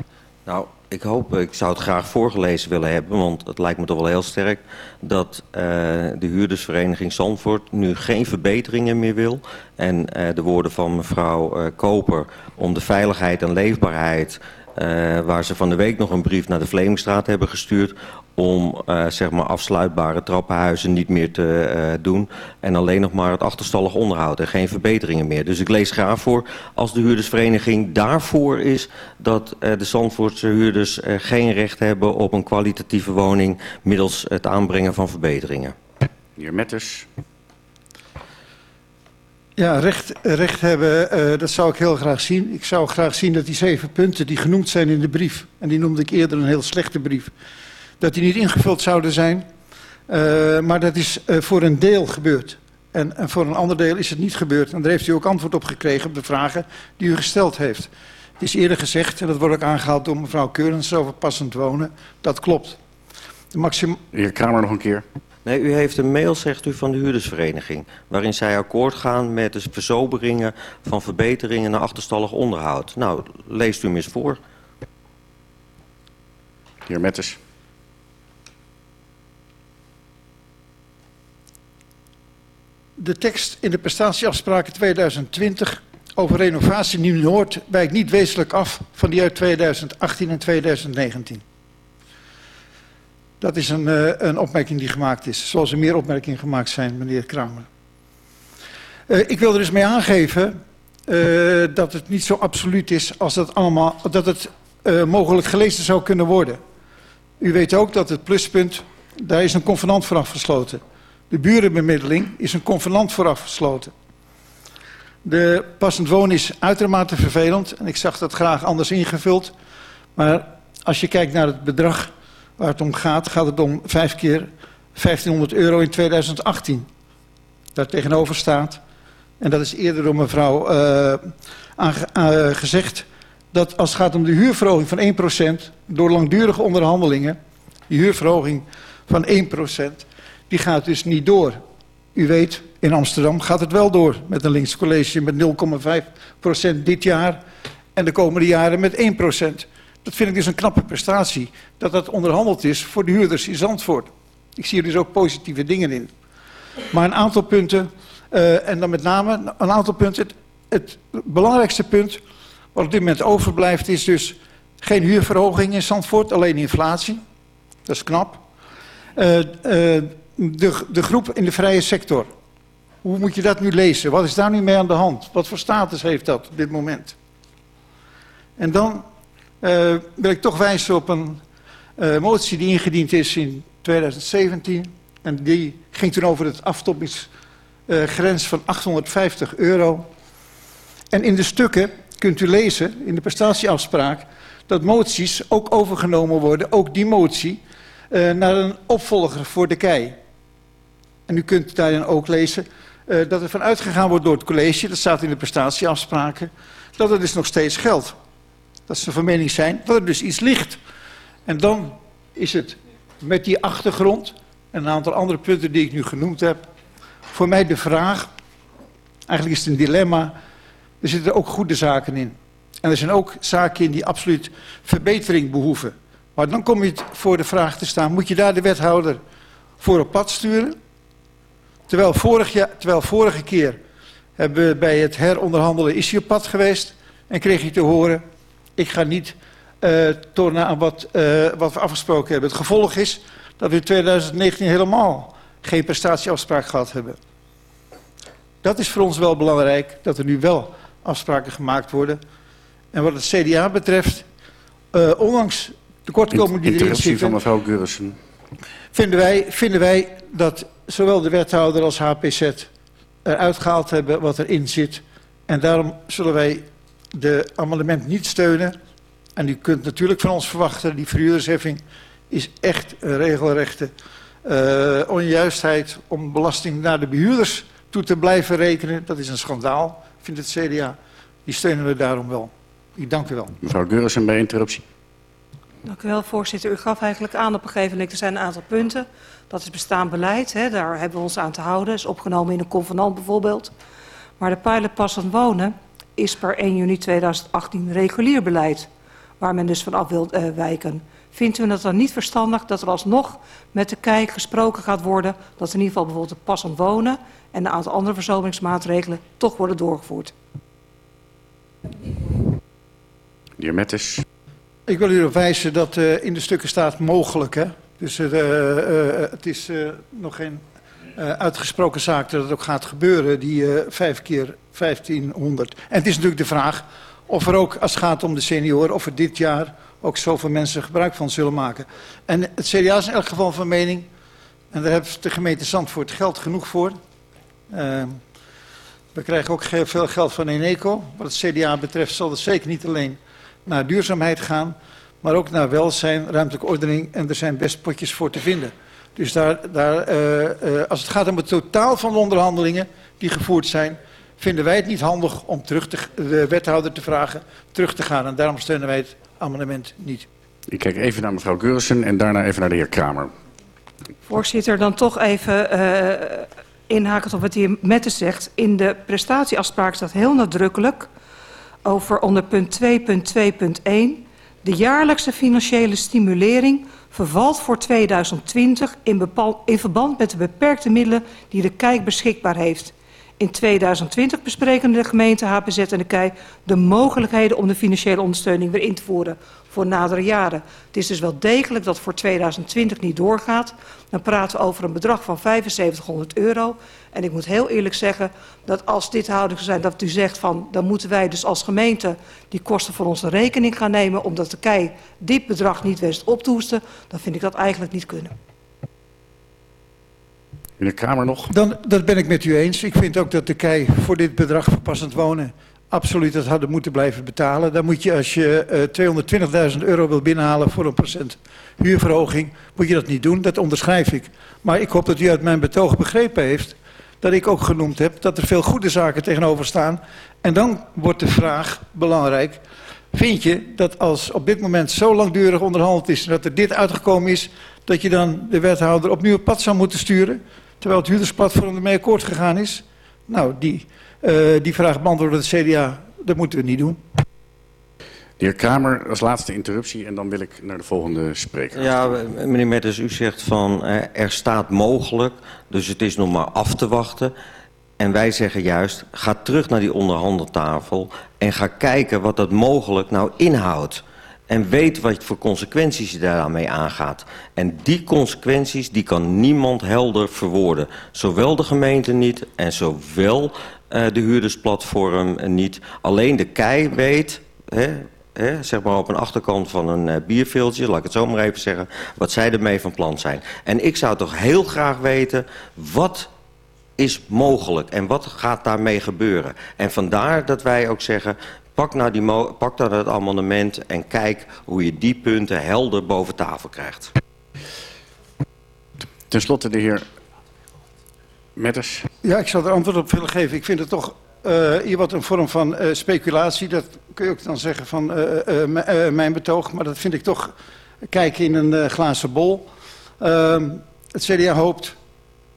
Nou, ik hoop, ik zou het graag voorgelezen willen hebben, want het lijkt me toch wel heel sterk dat eh, de huurdersvereniging Zandvoort nu geen verbeteringen meer wil. En eh, de woorden van mevrouw eh, Koper om de veiligheid en leefbaarheid, eh, waar ze van de week nog een brief naar de Vlemingstraat hebben gestuurd om eh, zeg maar afsluitbare trappenhuizen niet meer te eh, doen en alleen nog maar het achterstallig onderhoud en geen verbeteringen meer. Dus ik lees graag voor als de huurdersvereniging daarvoor is dat de Zandvoortse huurders geen recht hebben op een kwalitatieve woning middels het aanbrengen van verbeteringen. De heer Metters. Ja, recht, recht hebben, eh, dat zou ik heel graag zien. Ik zou graag zien dat die zeven punten die genoemd zijn in de brief... en die noemde ik eerder een heel slechte brief... dat die niet ingevuld zouden zijn. Eh, maar dat is eh, voor een deel gebeurd. En, en voor een ander deel is het niet gebeurd. En daar heeft u ook antwoord op gekregen op de vragen die u gesteld heeft. Het is eerder gezegd, en dat wordt ook aangehaald door mevrouw Keurens over passend wonen. Dat klopt. De maxim, heer Kramer nog een keer. Nee, u heeft een mail, zegt u, van de huurdersvereniging... waarin zij akkoord gaan met de verzoberingen van verbeteringen naar achterstallig onderhoud. Nou, leest u hem eens voor. De heer Metters. De tekst in de prestatieafspraken 2020 over renovatie Nieuw-Noord wijkt niet wezenlijk af van die uit 2018 en 2019. Dat is een, eh, een opmerking die gemaakt is, zoals er meer opmerkingen gemaakt zijn, meneer Kramer. Eh, ik wil er dus mee aangeven eh, dat het niet zo absoluut is als dat, allemaal, dat het mogelijk gelezen zou kunnen worden. U weet ook dat het pluspunt, daar is een convenant voor afgesloten. De burenbemiddeling is een convenant voor afgesloten. De passend wonen is uitermate vervelend en ik zag dat graag anders ingevuld. Maar als je kijkt naar het bedrag waar het om gaat, gaat het om vijf keer 1500 euro in 2018. Daar tegenover staat, en dat is eerder door mevrouw uh, gezegd, dat als het gaat om de huurverhoging van 1%, door langdurige onderhandelingen, die huurverhoging van 1%, die gaat dus niet door. U weet, in Amsterdam gaat het wel door met een linkscollege met 0,5% dit jaar en de komende jaren met 1%. Dat vind ik dus een knappe prestatie, dat dat onderhandeld is voor de huurders in Zandvoort. Ik zie er dus ook positieve dingen in. Maar een aantal punten, uh, en dan met name een aantal punten, het, belangrijkste punt wat op dit moment overblijft is dus geen huurverhoging in Zandvoort, alleen inflatie. Dat is knap. Uh, uh, de, de groep in de vrije sector. Hoe moet je dat nu lezen? Wat is daar nu mee aan de hand? Wat voor status heeft dat op dit moment? En dan uh, wil ik toch wijzen op een uh, motie die ingediend is in 2017. En die ging toen over het aftoppingsgrens van 850 euro. En in de stukken kunt u lezen, in de prestatieafspraak, dat moties ook overgenomen worden, ook die motie, naar een opvolger voor de kei. En u kunt daarin ook lezen dat er van uitgegaan wordt door het college, dat staat in de prestatieafspraken, dat er dus nog steeds geldt. Dat ze van mening zijn dat er dus iets ligt. En dan is het met die achtergrond en een aantal andere punten die ik nu genoemd heb, voor mij de vraag, eigenlijk is het een dilemma, er zitten ook goede zaken in. En er zijn ook zaken in die absoluut verbetering behoeven. Maar dan kom je voor de vraag te staan, moet je daar de wethouder voor op pad sturen? Terwijl, vorig jaar, terwijl vorige keer hebben we bij het heronderhandelen is hij op pad geweest en kreeg je te horen, ik ga niet uh, tornen aan wat, uh, wat we afgesproken hebben. Het gevolg is dat we in 2019 helemaal geen prestatieafspraak gehad hebben. Dat is voor ons wel belangrijk, dat er nu wel afspraken gemaakt worden. En wat het CDA betreft, uh, ondanks tekortkomingen die erin zitten... van mevrouw Gurissen. Vinden wij, vinden wij dat zowel de wethouder als HPZ eruit gehaald hebben wat erin zit. En daarom zullen wij de amendement niet steunen. En u kunt natuurlijk van ons verwachten, die verhuurdersheffing is echt een regelrechte uh, onjuistheid om belasting naar de behuurders toe te blijven rekenen. Dat is een schandaal, vindt het CDA. Die steunen we daarom wel. Ik dank u wel. Mevrouw Gurissen bij interruptie. Dank u wel, voorzitter. U gaf eigenlijk aan op een gegeven moment, er zijn een aantal punten. Dat is bestaand beleid, hè, daar hebben we ons aan te houden. is opgenomen in een convenant bijvoorbeeld. Maar de pijler passend wonen is per 1 juni 2018 regulier beleid. Waar men dus vanaf wil uh, wijken. Vindt u het dan niet verstandig dat er alsnog met de kijk gesproken gaat worden... dat in ieder geval bijvoorbeeld het passend wonen... en een aantal andere verzomeringsmaatregelen toch worden doorgevoerd? De heer Mettes. Ik wil u erop wijzen dat uh, in de stukken staat mogelijk. Hè? Dus uh, uh, het is nog geen uitgesproken zaak dat het ook gaat gebeuren, die vijf keer 1500. En het is natuurlijk de vraag of er ook, als het gaat om de senioren, of er dit jaar ook zoveel mensen gebruik van zullen maken. En het CDA is in elk geval van mening, en daar heeft de gemeente Zandvoort geld genoeg voor. Uh, we krijgen ook veel geld van Eneco. Wat het CDA betreft zal het zeker niet alleen naar duurzaamheid gaan, maar ook naar welzijn, ruimtelijke ordening en er zijn best potjes voor te vinden. Dus daar, daar, uh, uh, als het gaat om het totaal van de onderhandelingen die gevoerd zijn, vinden wij het niet handig om terug te, de wethouder te vragen terug te gaan. En daarom steunen wij het amendement niet. Ik kijk even naar mevrouw Geursen en daarna even naar de heer Kramer. Voorzitter, dan toch even eh inhakend op wat de heer Mettes zegt. In de prestatieafspraak staat heel nadrukkelijk over onder punt 2.2.1... de jaarlijkse financiële stimulering vervalt voor 2020 in, bepal- in verband met de beperkte middelen die de KEI beschikbaar heeft. In 2020 bespreken de gemeente HPZ en de KEI de mogelijkheden om de financiële ondersteuning weer in te voeren voor nadere jaren. Het is dus wel degelijk dat voor 2020 niet doorgaat. Dan praten we over een bedrag van 7500 euro. En ik moet heel eerlijk zeggen dat als dit houding zou zijn dat u zegt van dan moeten wij dus als gemeente die kosten voor onze rekening gaan nemen omdat de KEI dit bedrag niet wist op te hoesten, dan vind ik dat eigenlijk niet kunnen. In de Kamer nog? Dan, dat ben ik met u eens. Ik vind ook dat de KEI voor dit bedrag voor passend wonen absoluut dat hadden moeten blijven betalen. Dan moet je als je eh 220.000 euro wil binnenhalen voor een procent huurverhoging, moet je dat niet doen. Dat onderschrijf ik. Maar ik hoop dat u uit mijn betoog begrepen heeft dat ik ook genoemd heb dat er veel goede zaken tegenover staan. En dan wordt de vraag belangrijk. Vind je dat als op dit moment zo langdurig onderhandeld is en dat er dit uitgekomen is, dat je dan de wethouder opnieuw op pad zou moeten sturen, terwijl het huurdersplatform ermee akkoord gegaan is? Nou, die, eh, die vraag beantwoorden het CDA, dat moeten we niet doen. De heer Kramer als laatste interruptie en dan wil ik naar de volgende spreker. Ja, meneer Metters, u zegt van eh, er staat mogelijk, dus het is nog maar af te wachten. En wij zeggen juist, ga terug naar die onderhandeltafel en ga kijken wat dat mogelijk nou inhoudt. En weet wat voor consequenties je daarmee aangaat. En die consequenties die kan niemand helder verwoorden. Zowel de gemeente niet en zowel eh, de huurdersplatform niet. Alleen de KEI weet, hè, hè, zeg maar op een achterkant van een eh, bierveeltje, laat ik het zo maar even zeggen, wat zij ermee van plan zijn. En ik zou toch heel graag weten, wat is mogelijk en wat gaat daarmee gebeuren? En vandaar dat wij ook zeggen, pak nou, die pak nou dat amendement en kijk hoe je die punten helder boven tafel krijgt. Ten slotte de heer Metters. Ja, ik zou er antwoord op willen geven. Ik vind het toch eh, hier wat een vorm van eh, speculatie. Dat kun je ook dan zeggen van eh, mijn betoog. Maar dat vind ik toch kijken in een glazen bol. Ehm, het CDA hoopt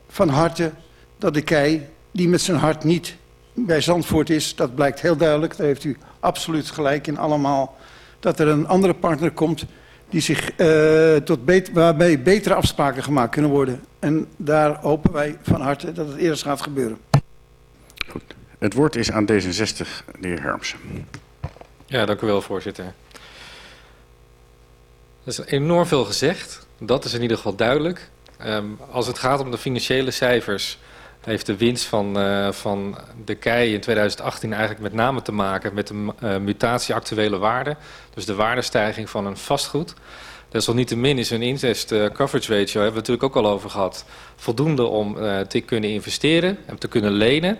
van harte dat de kei, die met zijn hart niet bij Zandvoort is, dat blijkt heel duidelijk. Daar heeft u absoluut gelijk in allemaal. Dat er een andere partner komt die zich, tot waarbij betere afspraken gemaakt kunnen worden. En daar hopen wij van harte dat het eerst gaat gebeuren. Het woord is aan D66, de heer Hermsen. Ja, dank u wel, voorzitter. Er is enorm veel gezegd. Dat is in ieder geval duidelijk. Ehm, als het gaat om de financiële cijfers, heeft de winst van, eh, van de KEI in 2018 eigenlijk met name te maken met de uh, mutatie actuele waarde. Dus de waardestijging van een vastgoed. Desalniettemin is een interest eh, coverage ratio, hebben we natuurlijk ook al over gehad, voldoende om te kunnen investeren en te kunnen lenen.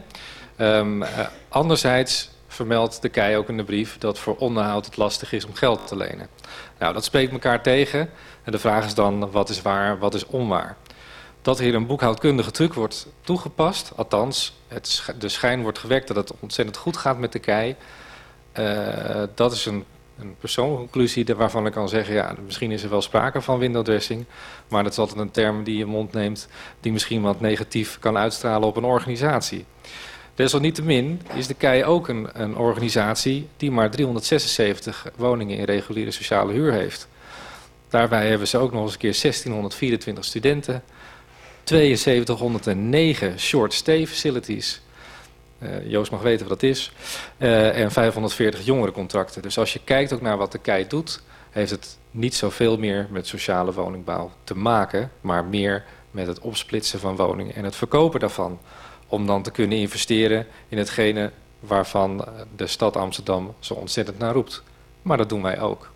Um, anderzijds vermeldt de KEI ook in de brief dat voor onderhoud het lastig is om geld te lenen. Nou, dat spreekt elkaar tegen. En de vraag is dan, wat is waar, wat is onwaar? Dat hier een boekhoudkundige truc wordt toegepast, althans, het de schijn wordt gewekt dat het ontzettend goed gaat met de KEI. Uh, dat is een, een persoonlijke conclusie waarvan ik kan zeggen, ja, misschien is er wel sprake van window dressing, maar dat is altijd een term die je mond neemt, die misschien wat negatief kan uitstralen op een organisatie. Desalniettemin is de KEI ook een, een organisatie die maar 376 woningen in reguliere sociale huur heeft. Daarbij hebben ze ook nog eens een keer 1624 studenten, 7209 short stay facilities. Uh, Joost mag weten wat dat is. Uh, en 540 jongerencontracten. Dus als je kijkt ook naar wat de KEI doet, heeft het niet zoveel meer met sociale woningbouw te maken, maar meer met het opsplitsen van woningen en het verkopen daarvan om dan te kunnen investeren in hetgene waarvan de stad Amsterdam zo ontzettend naar roept. Maar dat doen wij ook.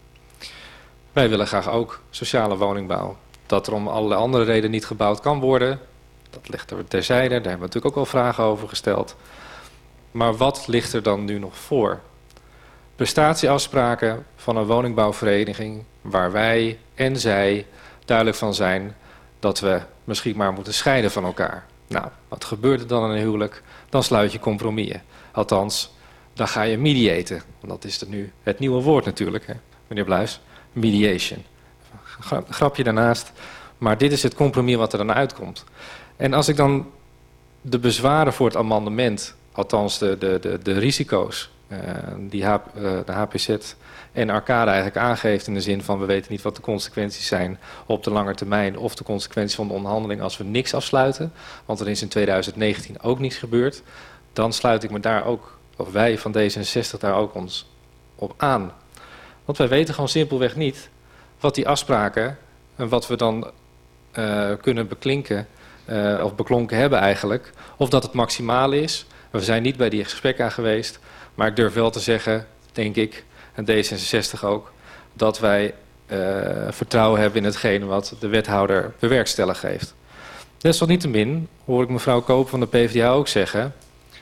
Wij willen graag ook sociale woningbouw. Dat er om allerlei andere redenen niet gebouwd kan worden, dat ligt er terzijde. Daar hebben we natuurlijk ook al vragen over gesteld. Maar wat ligt er dan nu nog voor? Prestatieafspraken van een woningbouwvereniging waar wij en zij duidelijk van zijn dat we misschien maar moeten scheiden van elkaar. Nou, wat gebeurt er dan in een huwelijk? Dan sluit je compromissen. Althans, dan ga je mediaten. Dat is nu het nieuwe woord natuurlijk, hè, meneer Bluis. Mediation. Grapje daarnaast. Maar dit is het compromis wat er dan uitkomt. En als ik dan de bezwaren voor het amendement, althans de, de, de, de risico's eh, die eh, de HPZ en Arcade eigenlijk aangeeft in de zin van we weten niet wat de consequenties zijn op de lange termijn of de consequenties van de onderhandeling als we niks afsluiten, want er is in 2019 ook niets gebeurd, dan sluit ik me daar ook, of wij van D66 daar ook ons op aan. Want wij weten gewoon simpelweg niet wat die afspraken en wat we dan eh, kunnen beklinken, eh, of beklonken hebben eigenlijk, of dat het maximaal is. We zijn niet bij die gesprekken aan geweest, maar ik durf wel te zeggen, denk ik, en D66 ook, dat wij eh, vertrouwen hebben in hetgene wat de wethouder bewerkstellig heeft. Desalniettemin hoor ik mevrouw Koop van de PvdA ook zeggen,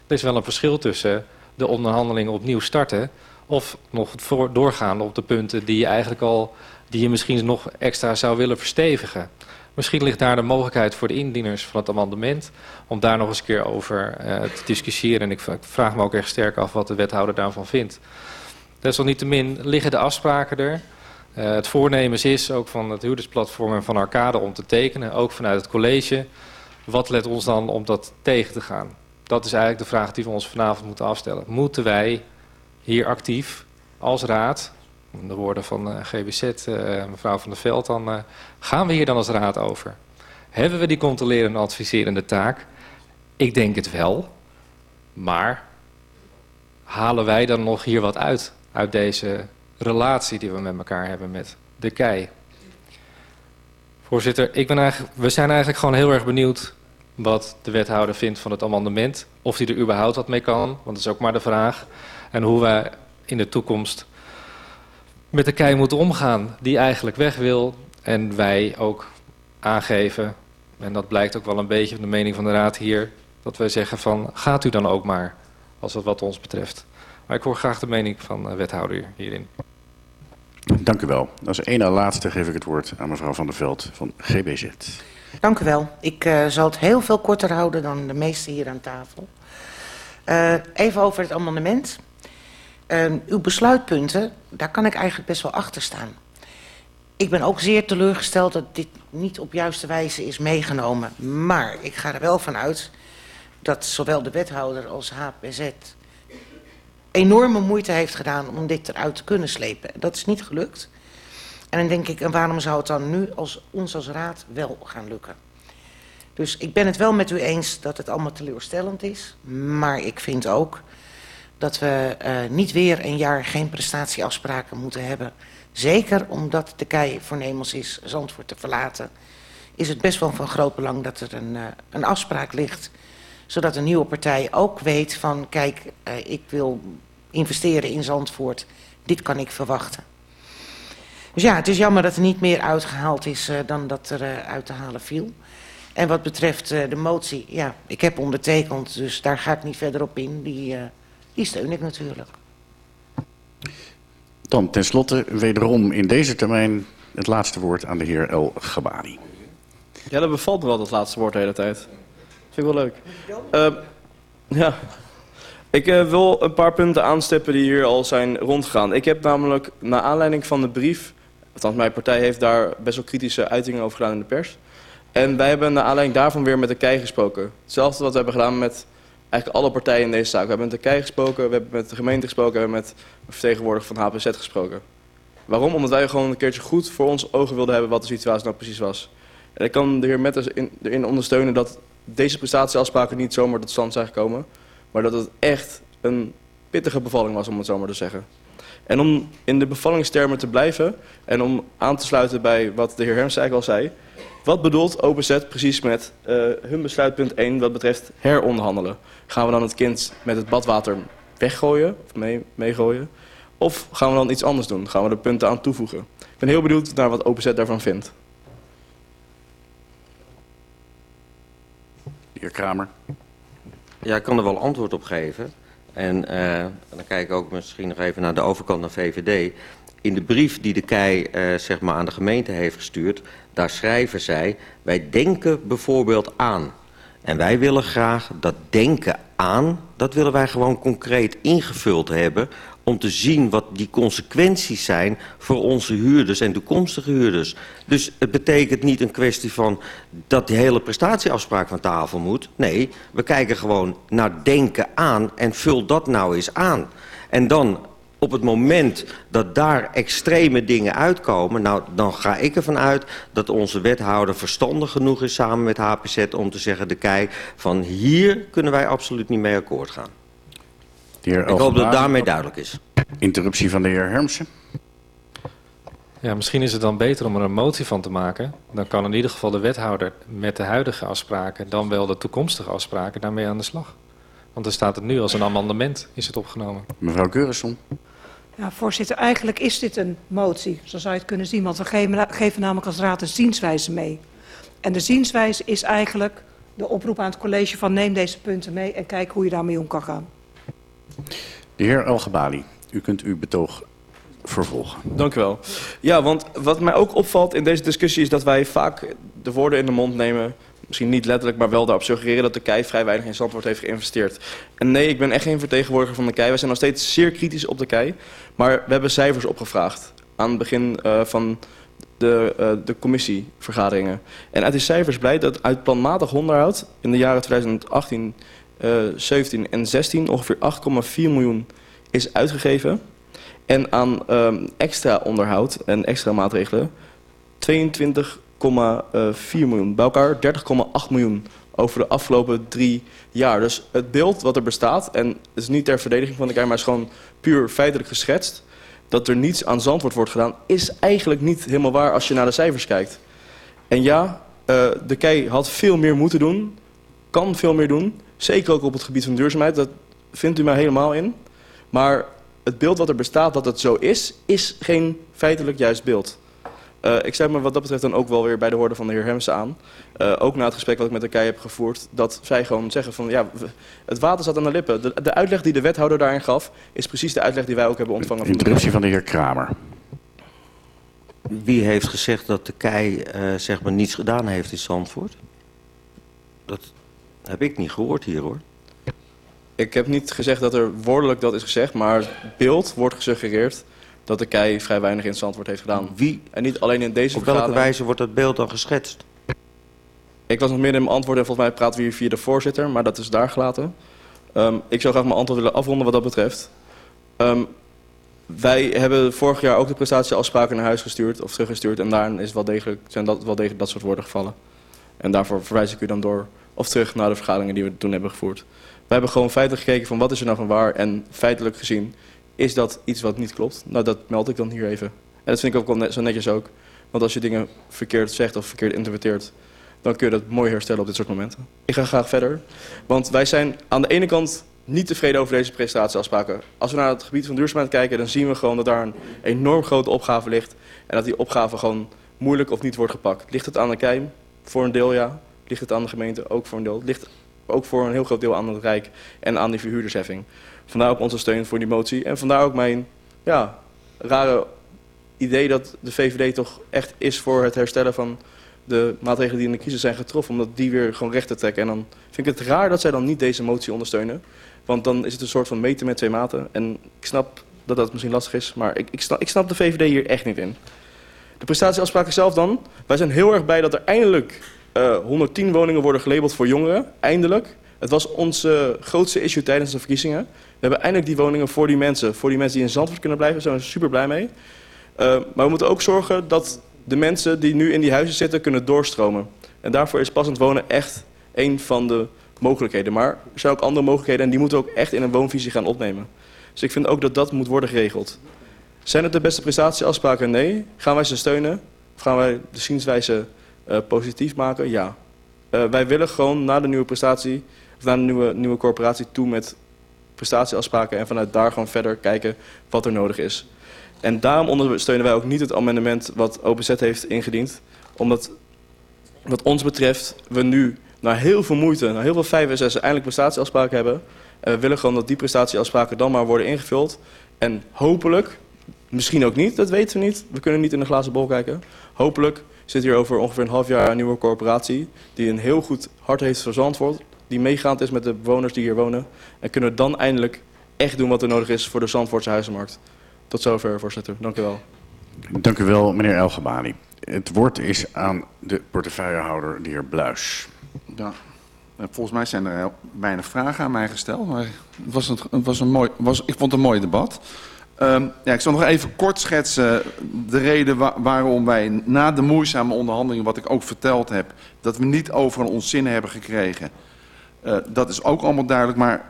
er is wel een verschil tussen de onderhandelingen opnieuw starten of nog doorgaan op de punten die je eigenlijk al, die je misschien nog extra zou willen verstevigen. Misschien ligt daar de mogelijkheid voor de indieners van het amendement om daar nog eens een keer over uh, te discussiëren. En ik vraag me ook echt sterk af wat de wethouder daarvan vindt. Desalniettemin liggen de afspraken er. Uh, het voornemens is ook van het huurdersplatform en van Arcade om te tekenen, ook vanuit het college. Wat let ons dan om dat tegen te gaan? Dat is eigenlijk de vraag die we ons vanavond moeten afstellen. Moeten wij hier actief als raad, de woorden van uh, GBZ, uh, mevrouw van der Veld, dan gaan we hier dan als raad over? Hebben we die controlerende en adviserende taak? Ik denk het wel, maar halen wij dan nog hier wat uit, uit deze relatie die we met elkaar hebben met de KEI? Voorzitter, ik ben eigenlijk, we zijn eigenlijk gewoon heel erg benieuwd wat de wethouder vindt van het amendement. Of hij er überhaupt wat mee kan, want dat is ook maar de vraag. En hoe wij in de toekomst met de kei moeten omgaan die eigenlijk weg wil. En wij ook aangeven, en dat blijkt ook wel een beetje van de mening van de raad hier, dat wij zeggen van gaat u dan ook maar, als het wat ons betreft. Maar ik hoor graag de mening van de wethouder hierin. Dank u wel. Als ene laatste geef ik het woord aan mevrouw Van der Veld van GBZ. Dank u wel. Ik uh, zal het heel veel korter houden dan de meesten hier aan tafel. Uh, even over het amendement. Uh, uw besluitpunten, daar kan ik eigenlijk best wel achter staan. Ik ben ook zeer teleurgesteld dat dit niet op juiste wijze is meegenomen. Maar ik ga er wel van uit dat zowel de wethouder als HPZ enorme moeite heeft gedaan om dit eruit te kunnen slepen. Dat is niet gelukt. En dan denk ik, waarom zou het dan nu als, ons als raad wel gaan lukken? Dus ik ben het wel met u eens dat het allemaal teleurstellend is. Maar ik vind ook dat we uh, niet weer een jaar geen prestatieafspraken moeten hebben. Zeker omdat de kei voornemens is Zandvoort te verlaten. Is het best wel van groot belang dat er een, uh, een afspraak ligt. Zodat een nieuwe partij ook weet van kijk, uh, ik wil investeren in Zandvoort. Dit kan ik verwachten. Dus ja, het is jammer dat er niet meer uitgehaald is uh, dan dat er uh, uit te halen viel. En wat betreft uh, de motie, ja, ik heb ondertekend, dus daar ga ik niet verder op in. Die, die steun ik natuurlijk. Dan tenslotte wederom in deze termijn het laatste woord aan de heer El Gabani. Ja, dat bevalt me wel, dat laatste woord de hele tijd. Vind ik wel leuk. Uh, ja, ik uh, wil een paar punten aanstippen die hier al zijn rondgegaan. Ik heb namelijk, naar aanleiding van de brief... althans mijn partij heeft daar best wel kritische uitingen over gedaan in de pers... en wij hebben naar aanleiding daarvan weer met de KEI gesproken. Hetzelfde wat we hebben gedaan met eigenlijk alle partijen in deze zaak. We hebben met de KEI gesproken, we hebben met de gemeente gesproken... we hebben met een vertegenwoordiger van HPZ gesproken. Waarom? Omdat wij gewoon een keertje goed voor ons ogen wilden hebben... wat de situatie nou precies was. En ik kan de heer Metters in, erin ondersteunen dat deze prestatieafspraken niet zomaar tot stand zijn gekomen... maar dat het echt een pittige bevalling was, om het zo maar te zeggen. En om in de bevallingstermen te blijven en om aan te sluiten bij wat de heer Herms eigenlijk al zei... wat bedoelt OpenZ precies met uh, hun besluitpunt 1 wat betreft heronderhandelen? Gaan we dan het kind met het badwater weggooien of mee, meegooien? Of gaan we dan iets anders doen? Gaan we er punten aan toevoegen? Ik ben heel benieuwd naar wat OpenZ daarvan vindt. Heer Kramer. Ja, ik kan er wel antwoord op geven. En uh, dan kijk ik ook misschien nog even naar de overkant naar VVD. In de brief die de KEI uh, zeg maar aan de gemeente heeft gestuurd... daar schrijven zij, wij denken bijvoorbeeld aan. En wij willen graag dat denken aan, Dat willen wij gewoon concreet ingevuld hebben om te zien wat die consequenties zijn voor onze huurders en toekomstige huurders. Dus het betekent niet een kwestie van dat die hele prestatieafspraak van tafel moet. Nee, we kijken gewoon naar denken aan en vul dat nou eens aan. En dan op het moment dat daar extreme dingen uitkomen... nou, dan ga ik ervan uit dat onze wethouder verstandig genoeg is... samen met HPZ om te zeggen, de kei, van hier kunnen wij absoluut niet mee akkoord gaan. De heer Ik hoop dat daarmee duidelijk is. Interruptie van de heer Hermsen. Ja, misschien is het dan beter om er een motie van te maken. Dan kan in ieder geval de wethouder met de huidige afspraken, dan wel de toekomstige afspraken, daarmee aan de slag. Want dan staat het nu als een amendement, is het opgenomen. Mevrouw Keurenson. Ja, voorzitter, eigenlijk is dit een motie, zo zou je het kunnen zien. Want we geven, geven namelijk als raad een zienswijze mee. En de zienswijze is eigenlijk de oproep aan het college van neem deze punten mee... en kijk hoe je daarmee om kan gaan. De heer Elgebali, u kunt uw betoog vervolgen. Dank u wel. Ja, want wat mij ook opvalt in deze discussie is dat wij vaak de woorden in de mond nemen. Misschien niet letterlijk, maar wel daarop suggereren dat de KEI vrij weinig in Zandvoort heeft geïnvesteerd. En nee, ik ben echt geen vertegenwoordiger van de KEI. Wij zijn nog steeds zeer kritisch op de KEI. Maar we hebben cijfers opgevraagd aan het begin eh, van de, eh, de commissievergaderingen. En uit die cijfers blijkt dat uit planmatig onderhoud in de jaren 2018, eh 17 en 16 ongeveer 8,4 miljoen is uitgegeven. En aan ehm, extra onderhoud en extra maatregelen 22,4 miljoen. Bij elkaar 30,8 miljoen over de afgelopen drie jaar. Dus het beeld wat er bestaat, en het is niet ter verdediging van de Kamer, maar is gewoon puur feitelijk geschetst, dat er niets aan Zandvoort wordt gedaan, is eigenlijk niet helemaal waar als je naar de cijfers kijkt. En ja, eh, de KEI had veel meer moeten doen, kan veel meer doen, zeker ook op het gebied van duurzaamheid, dat vindt u mij helemaal in. Maar het beeld wat er bestaat dat het zo is, is geen feitelijk juist beeld. Eh, ik sluit me wat dat betreft dan ook wel weer bij de woorden van de heer Hemsen aan. Eh, ook na het gesprek wat ik met de KEI heb gevoerd, dat zij gewoon zeggen van ja, het water zat aan de lippen. De, de uitleg die de wethouder daarin gaf, is precies de uitleg die wij ook hebben ontvangen. van de Interruptie van de heer Kramer. Wie heeft gezegd dat de kei eh, zeg maar niets gedaan heeft in Zandvoort? Heb ik niet gehoord hier hoor. Ik heb niet gezegd dat er woordelijk dat is gezegd, maar het beeld wordt gesuggereerd dat de KEI vrij weinig in Zandvoort heeft gedaan. Wie? En niet alleen in deze Op welke wijze wordt dat beeld dan geschetst? Ik was nog meer in mijn antwoord en volgens mij praten we hier via de voorzitter, maar dat is daar gelaten. Ehm, ik zou graag mijn antwoord willen afronden wat dat betreft. Ehm, wij hebben vorig jaar ook de prestatieafspraken naar huis gestuurd of teruggestuurd en daarin is wel degelijk, zijn dat, wel degelijk dat soort woorden gevallen. En daarvoor verwijs ik u dan door of terug naar de vergaderingen die we toen hebben gevoerd. We hebben gewoon feitelijk gekeken van wat is er nou van waar en feitelijk gezien is dat iets wat niet klopt. Nou, dat meld ik dan hier even. En dat vind ik ook wel zo netjes ook. Want als je dingen verkeerd zegt of verkeerd interpreteert, dan kun je dat mooi herstellen op dit soort momenten. Ik ga graag verder. Want wij zijn aan de ene kant niet tevreden over deze prestatieafspraken. Als we naar het gebied van duurzaamheid kijken, dan zien we gewoon dat daar een enorm grote opgave ligt. En dat die opgave gewoon moeilijk of niet wordt gepakt. Ligt het aan de KEIM? Voor een deel ja. Ligt het aan de gemeente? Ook voor een deel. Ligt ook voor een heel groot deel aan het Rijk en aan die verhuurdersheffing. Vandaar ook onze steun voor die motie. En vandaar ook mijn ja, rare idee dat de VVD toch echt is voor het herstellen van de maatregelen die in de crisis zijn getroffen, om dat die weer gewoon recht te trekken. En dan vind ik het raar dat zij dan niet deze motie ondersteunen. Want dan is het een soort van meten met twee maten. En ik snap dat dat misschien lastig is, maar ik, ik, snap, ik snap de VVD hier echt niet in. De prestatieafspraken zelf dan. Wij zijn heel erg blij dat er eindelijk eh 110 woningen worden gelabeld voor jongeren. Eindelijk. Het was ons eh, grootste issue tijdens de verkiezingen. We hebben eindelijk die woningen voor die mensen. Voor die mensen die in Zandvoort kunnen blijven. Daar zijn we super blij mee. Uh, maar we moeten ook zorgen dat de mensen die nu in die huizen zitten kunnen doorstromen. En daarvoor is passend wonen echt een van de mogelijkheden. Maar er zijn ook andere mogelijkheden en die moeten we ook echt in een woonvisie gaan opnemen. Dus ik vind ook dat dat moet worden geregeld. Zijn het de beste prestatieafspraken? Nee. Gaan wij ze steunen? Of gaan wij de zienswijze uh, positief maken? Ja. Uh, wij willen gewoon naar de nieuwe prestatie, of naar de nieuwe, nieuwe corporatie toe met prestatieafspraken en vanuit daar gewoon verder kijken wat er nodig is. En daarom ondersteunen wij ook niet het amendement wat OPZ heeft ingediend. Omdat wat ons betreft we nu na heel veel moeite, na heel veel vijf en zes eindelijk prestatieafspraken hebben. En we willen gewoon dat die prestatieafspraken dan maar worden ingevuld. En hopelijk, misschien ook niet, dat weten we niet. We kunnen niet in de glazen bol kijken. Hopelijk zit hier over ongeveer een half jaar een nieuwe corporatie... die een heel goed hart heeft voor Zandvoort... die meegaand is met de bewoners die hier wonen. En kunnen we dan eindelijk echt doen wat er nodig is voor de Zandvoortse huizenmarkt. Tot zover, voorzitter. Dank u wel. Dank u wel, meneer Elgebali. Het woord is aan de portefeuillehouder, de heer Bluis. Ja, eh, volgens mij zijn er heel weinig vragen aan mij gesteld. Maar het was een, het was een mooi, was, ik vond het een mooi debat. Ehm, ja, ik zal nog even kort schetsen de reden wa- waarom wij na de moeizame onderhandelingen, wat ik ook verteld heb, dat we niet over een onzin hebben gekregen. Eh, dat is ook allemaal duidelijk, maar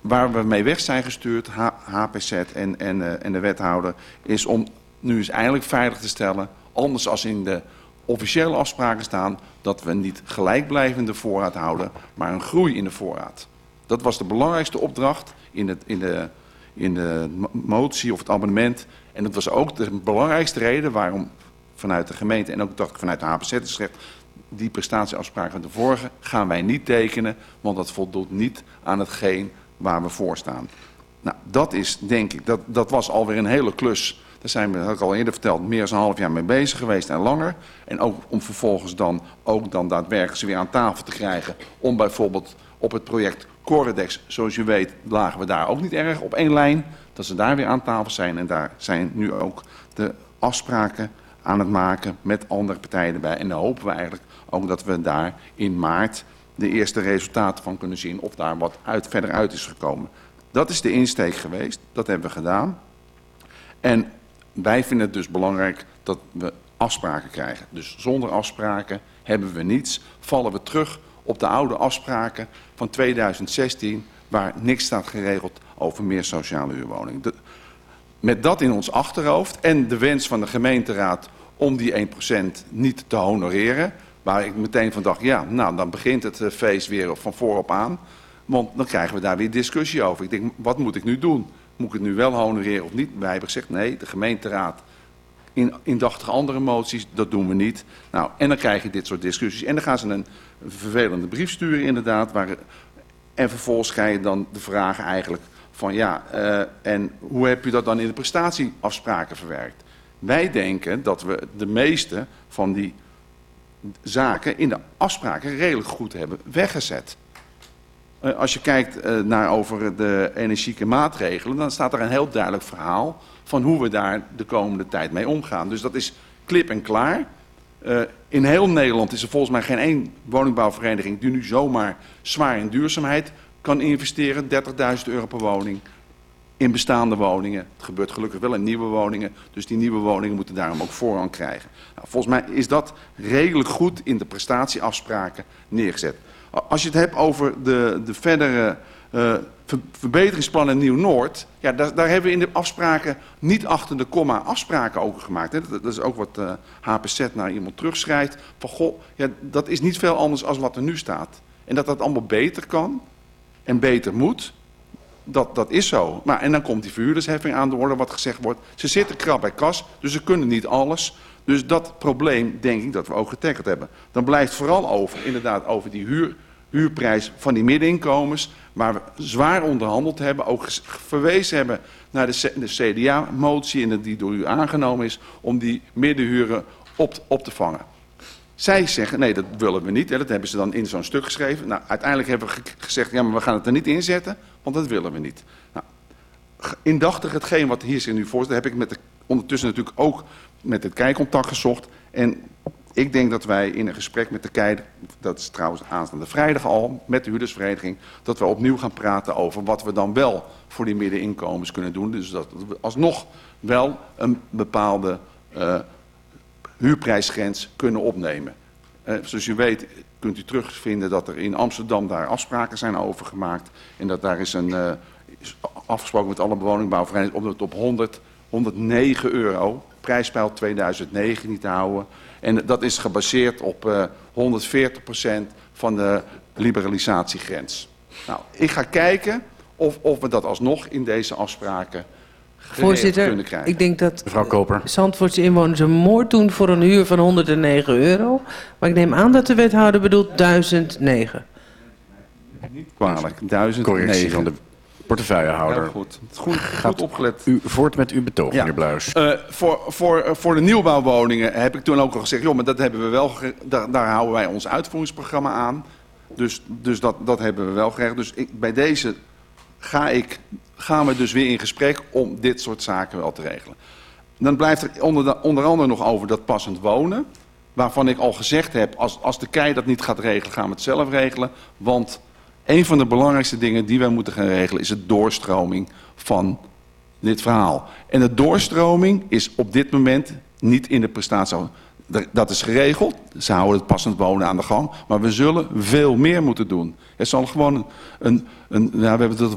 waar we mee weg zijn gestuurd, HPZ en, en, eh, en de wethouder, is om nu eens eindelijk veilig te stellen, anders als in de officiële afspraken staan, dat we niet gelijkblijvende voorraad houden, maar een groei in de voorraad. Dat was de belangrijkste opdracht in, het, in, de, in de mo- motie of het abonnement. En dat was ook de belangrijkste reden waarom vanuit de gemeente en ook dacht ik vanuit de HPZ is gezegd, die prestatieafspraken van de gaan wij niet tekenen, want dat voldoet niet aan hetgeen waar we voor staan. Nou, dat is denk ik, dat, dat was alweer een hele klus. Daar zijn we, dat ik al eerder verteld, meer dan een half jaar mee bezig geweest en langer. En ook om vervolgens dan ook dan daadwerkelijk ze weer aan tafel te krijgen. Om bijvoorbeeld op het project Corredex, zoals u weet, lagen we daar ook niet erg op één lijn. Dat ze daar weer aan tafel zijn en daar zijn nu ook de afspraken aan het maken met andere partijen erbij. En dan hopen we eigenlijk ook dat we daar in maart de eerste resultaten van kunnen zien of daar wat uit, verder uit is gekomen. Dat is de insteek geweest, dat hebben we gedaan. En wij vinden het dus belangrijk dat we afspraken krijgen. Dus zonder afspraken hebben we niets, vallen we terug op de oude afspraken van 2016, waar niks staat geregeld over meer sociale huurwoningen. De- met dat in ons achterhoofd en de wens van de gemeenteraad om die 1% niet te honoreren, waar ik meteen van dacht, ja, nou dan begint het eh, feest weer van voorop aan. Want dan krijgen we daar weer discussie over. Ik denk, wat moet ik nu doen? Moet ik het nu wel honoreren of niet? Wij hebben gezegd, nee, de gemeenteraad in, indachtige andere moties, dat doen we niet. Nou, en dan krijg je dit soort discussies. En dan gaan ze een vervelende brief sturen inderdaad. Waar, en vervolgens krijg je dan de vragen eigenlijk van ja, eh, en hoe heb u dat dan in de prestatieafspraken verwerkt? Wij denken dat we de meeste van die zaken in de afspraken redelijk goed hebben weggezet. Eh, als je kijkt eh, naar over de energieke maatregelen, dan staat er een heel duidelijk verhaal van hoe we daar de komende tijd mee omgaan. Dus dat is klip en klaar. Eh, in heel Nederland is er volgens mij geen één woningbouwvereniging die nu zomaar zwaar in duurzaamheid kan investeren. 30.000 euro per woning in bestaande woningen. Het gebeurt gelukkig wel in nieuwe woningen. Dus die nieuwe woningen moeten daarom ook voorrang krijgen. Nou, volgens mij is dat redelijk goed in de prestatieafspraken neergezet. Als je het hebt over de, de verdere eh, verbeteringsplannen Nieuw-Noord... Ja, daar, daar hebben we in de afspraken niet achter de komma afspraken over gemaakt. Hè. Dat, is ook wat eh, HPZ naar iemand terugschrijft. Van goh, ja, dat is niet veel anders dan wat er nu staat. En dat dat allemaal beter kan en beter moet... Dat, dat is zo. Maar, en dan komt die verhuurdersheffing aan de orde, wat gezegd wordt. Ze zitten krap bij kas, dus ze kunnen niet alles. Dus dat probleem denk ik dat we ook getackled hebben. Dan blijft vooral over, inderdaad, over die huur, huurprijs van die middeninkomens. Waar we zwaar onderhandeld hebben, ook verwezen hebben naar de, CDA-motie... en die door u aangenomen is, om die middenhuren op, op te vangen. Zij zeggen, nee, dat willen we niet. Hè. Dat hebben ze dan in zo'n stuk geschreven. Nou, uiteindelijk hebben we ge- gezegd, ja, maar we gaan het er niet in zetten, want dat willen we niet. Nou, indachtig hetgeen wat hier zich nu voorstelt, heb ik met de, ondertussen natuurlijk ook met het KEI-contact gezocht. En ik denk dat wij in een gesprek met de KEI, dat is trouwens aanstaande vrijdag al, met de huurdersvereniging, dat we opnieuw gaan praten over wat we dan wel voor die middeninkomens kunnen doen. Dus dat we alsnog wel een bepaalde eh, huurprijsgrens kunnen opnemen. Eh, zoals u weet kunt u terugvinden dat er in Amsterdam daar afspraken zijn over gemaakt. En dat daar is een eh, afgesproken met alle bewoningbouwverenigingen om het op 100, 109 euro, prijspeil 2009 niet te houden. En dat is gebaseerd op eh 140% van de liberalisatiegrens. Nou, ik ga kijken of, of we dat alsnog in deze afspraken geregeld Voorzitter, kunnen krijgen. ik denk dat Mevrouw Koper. Zandvoortse inwoners een moord doen voor een huur van 109 euro. Maar ik neem aan dat de wethouder bedoelt 1009. Kwalijk, 1009. Correctie van de portefeuillehouder. Heel goed. Goed, goed opgelet. U voort met uw betoog, Ja. meneer Bluis. Eh, voor, voor, eh, voor de nieuwbouwwoningen heb ik toen ook al gezegd... joh, maar dat hebben we wel, daar, daar houden wij ons uitvoeringsprogramma aan. Dus, dus dat, dat hebben we wel geregeld. Dus ik, bij deze ga ik, gaan we dus weer in gesprek om dit soort zaken wel te regelen. Dan blijft er onder, de- onder andere nog over dat passend wonen. Waarvan ik al gezegd heb, als, als de KEI dat niet gaat regelen, gaan we het zelf regelen. Want een van de belangrijkste dingen die wij moeten gaan regelen is de doorstroming van dit verhaal. En de doorstroming is op dit moment niet in de prestatie. Dat is geregeld. Ze houden het passend wonen aan de gang. Maar we zullen veel meer moeten doen. Er zal gewoon een... een, ja, we hebben het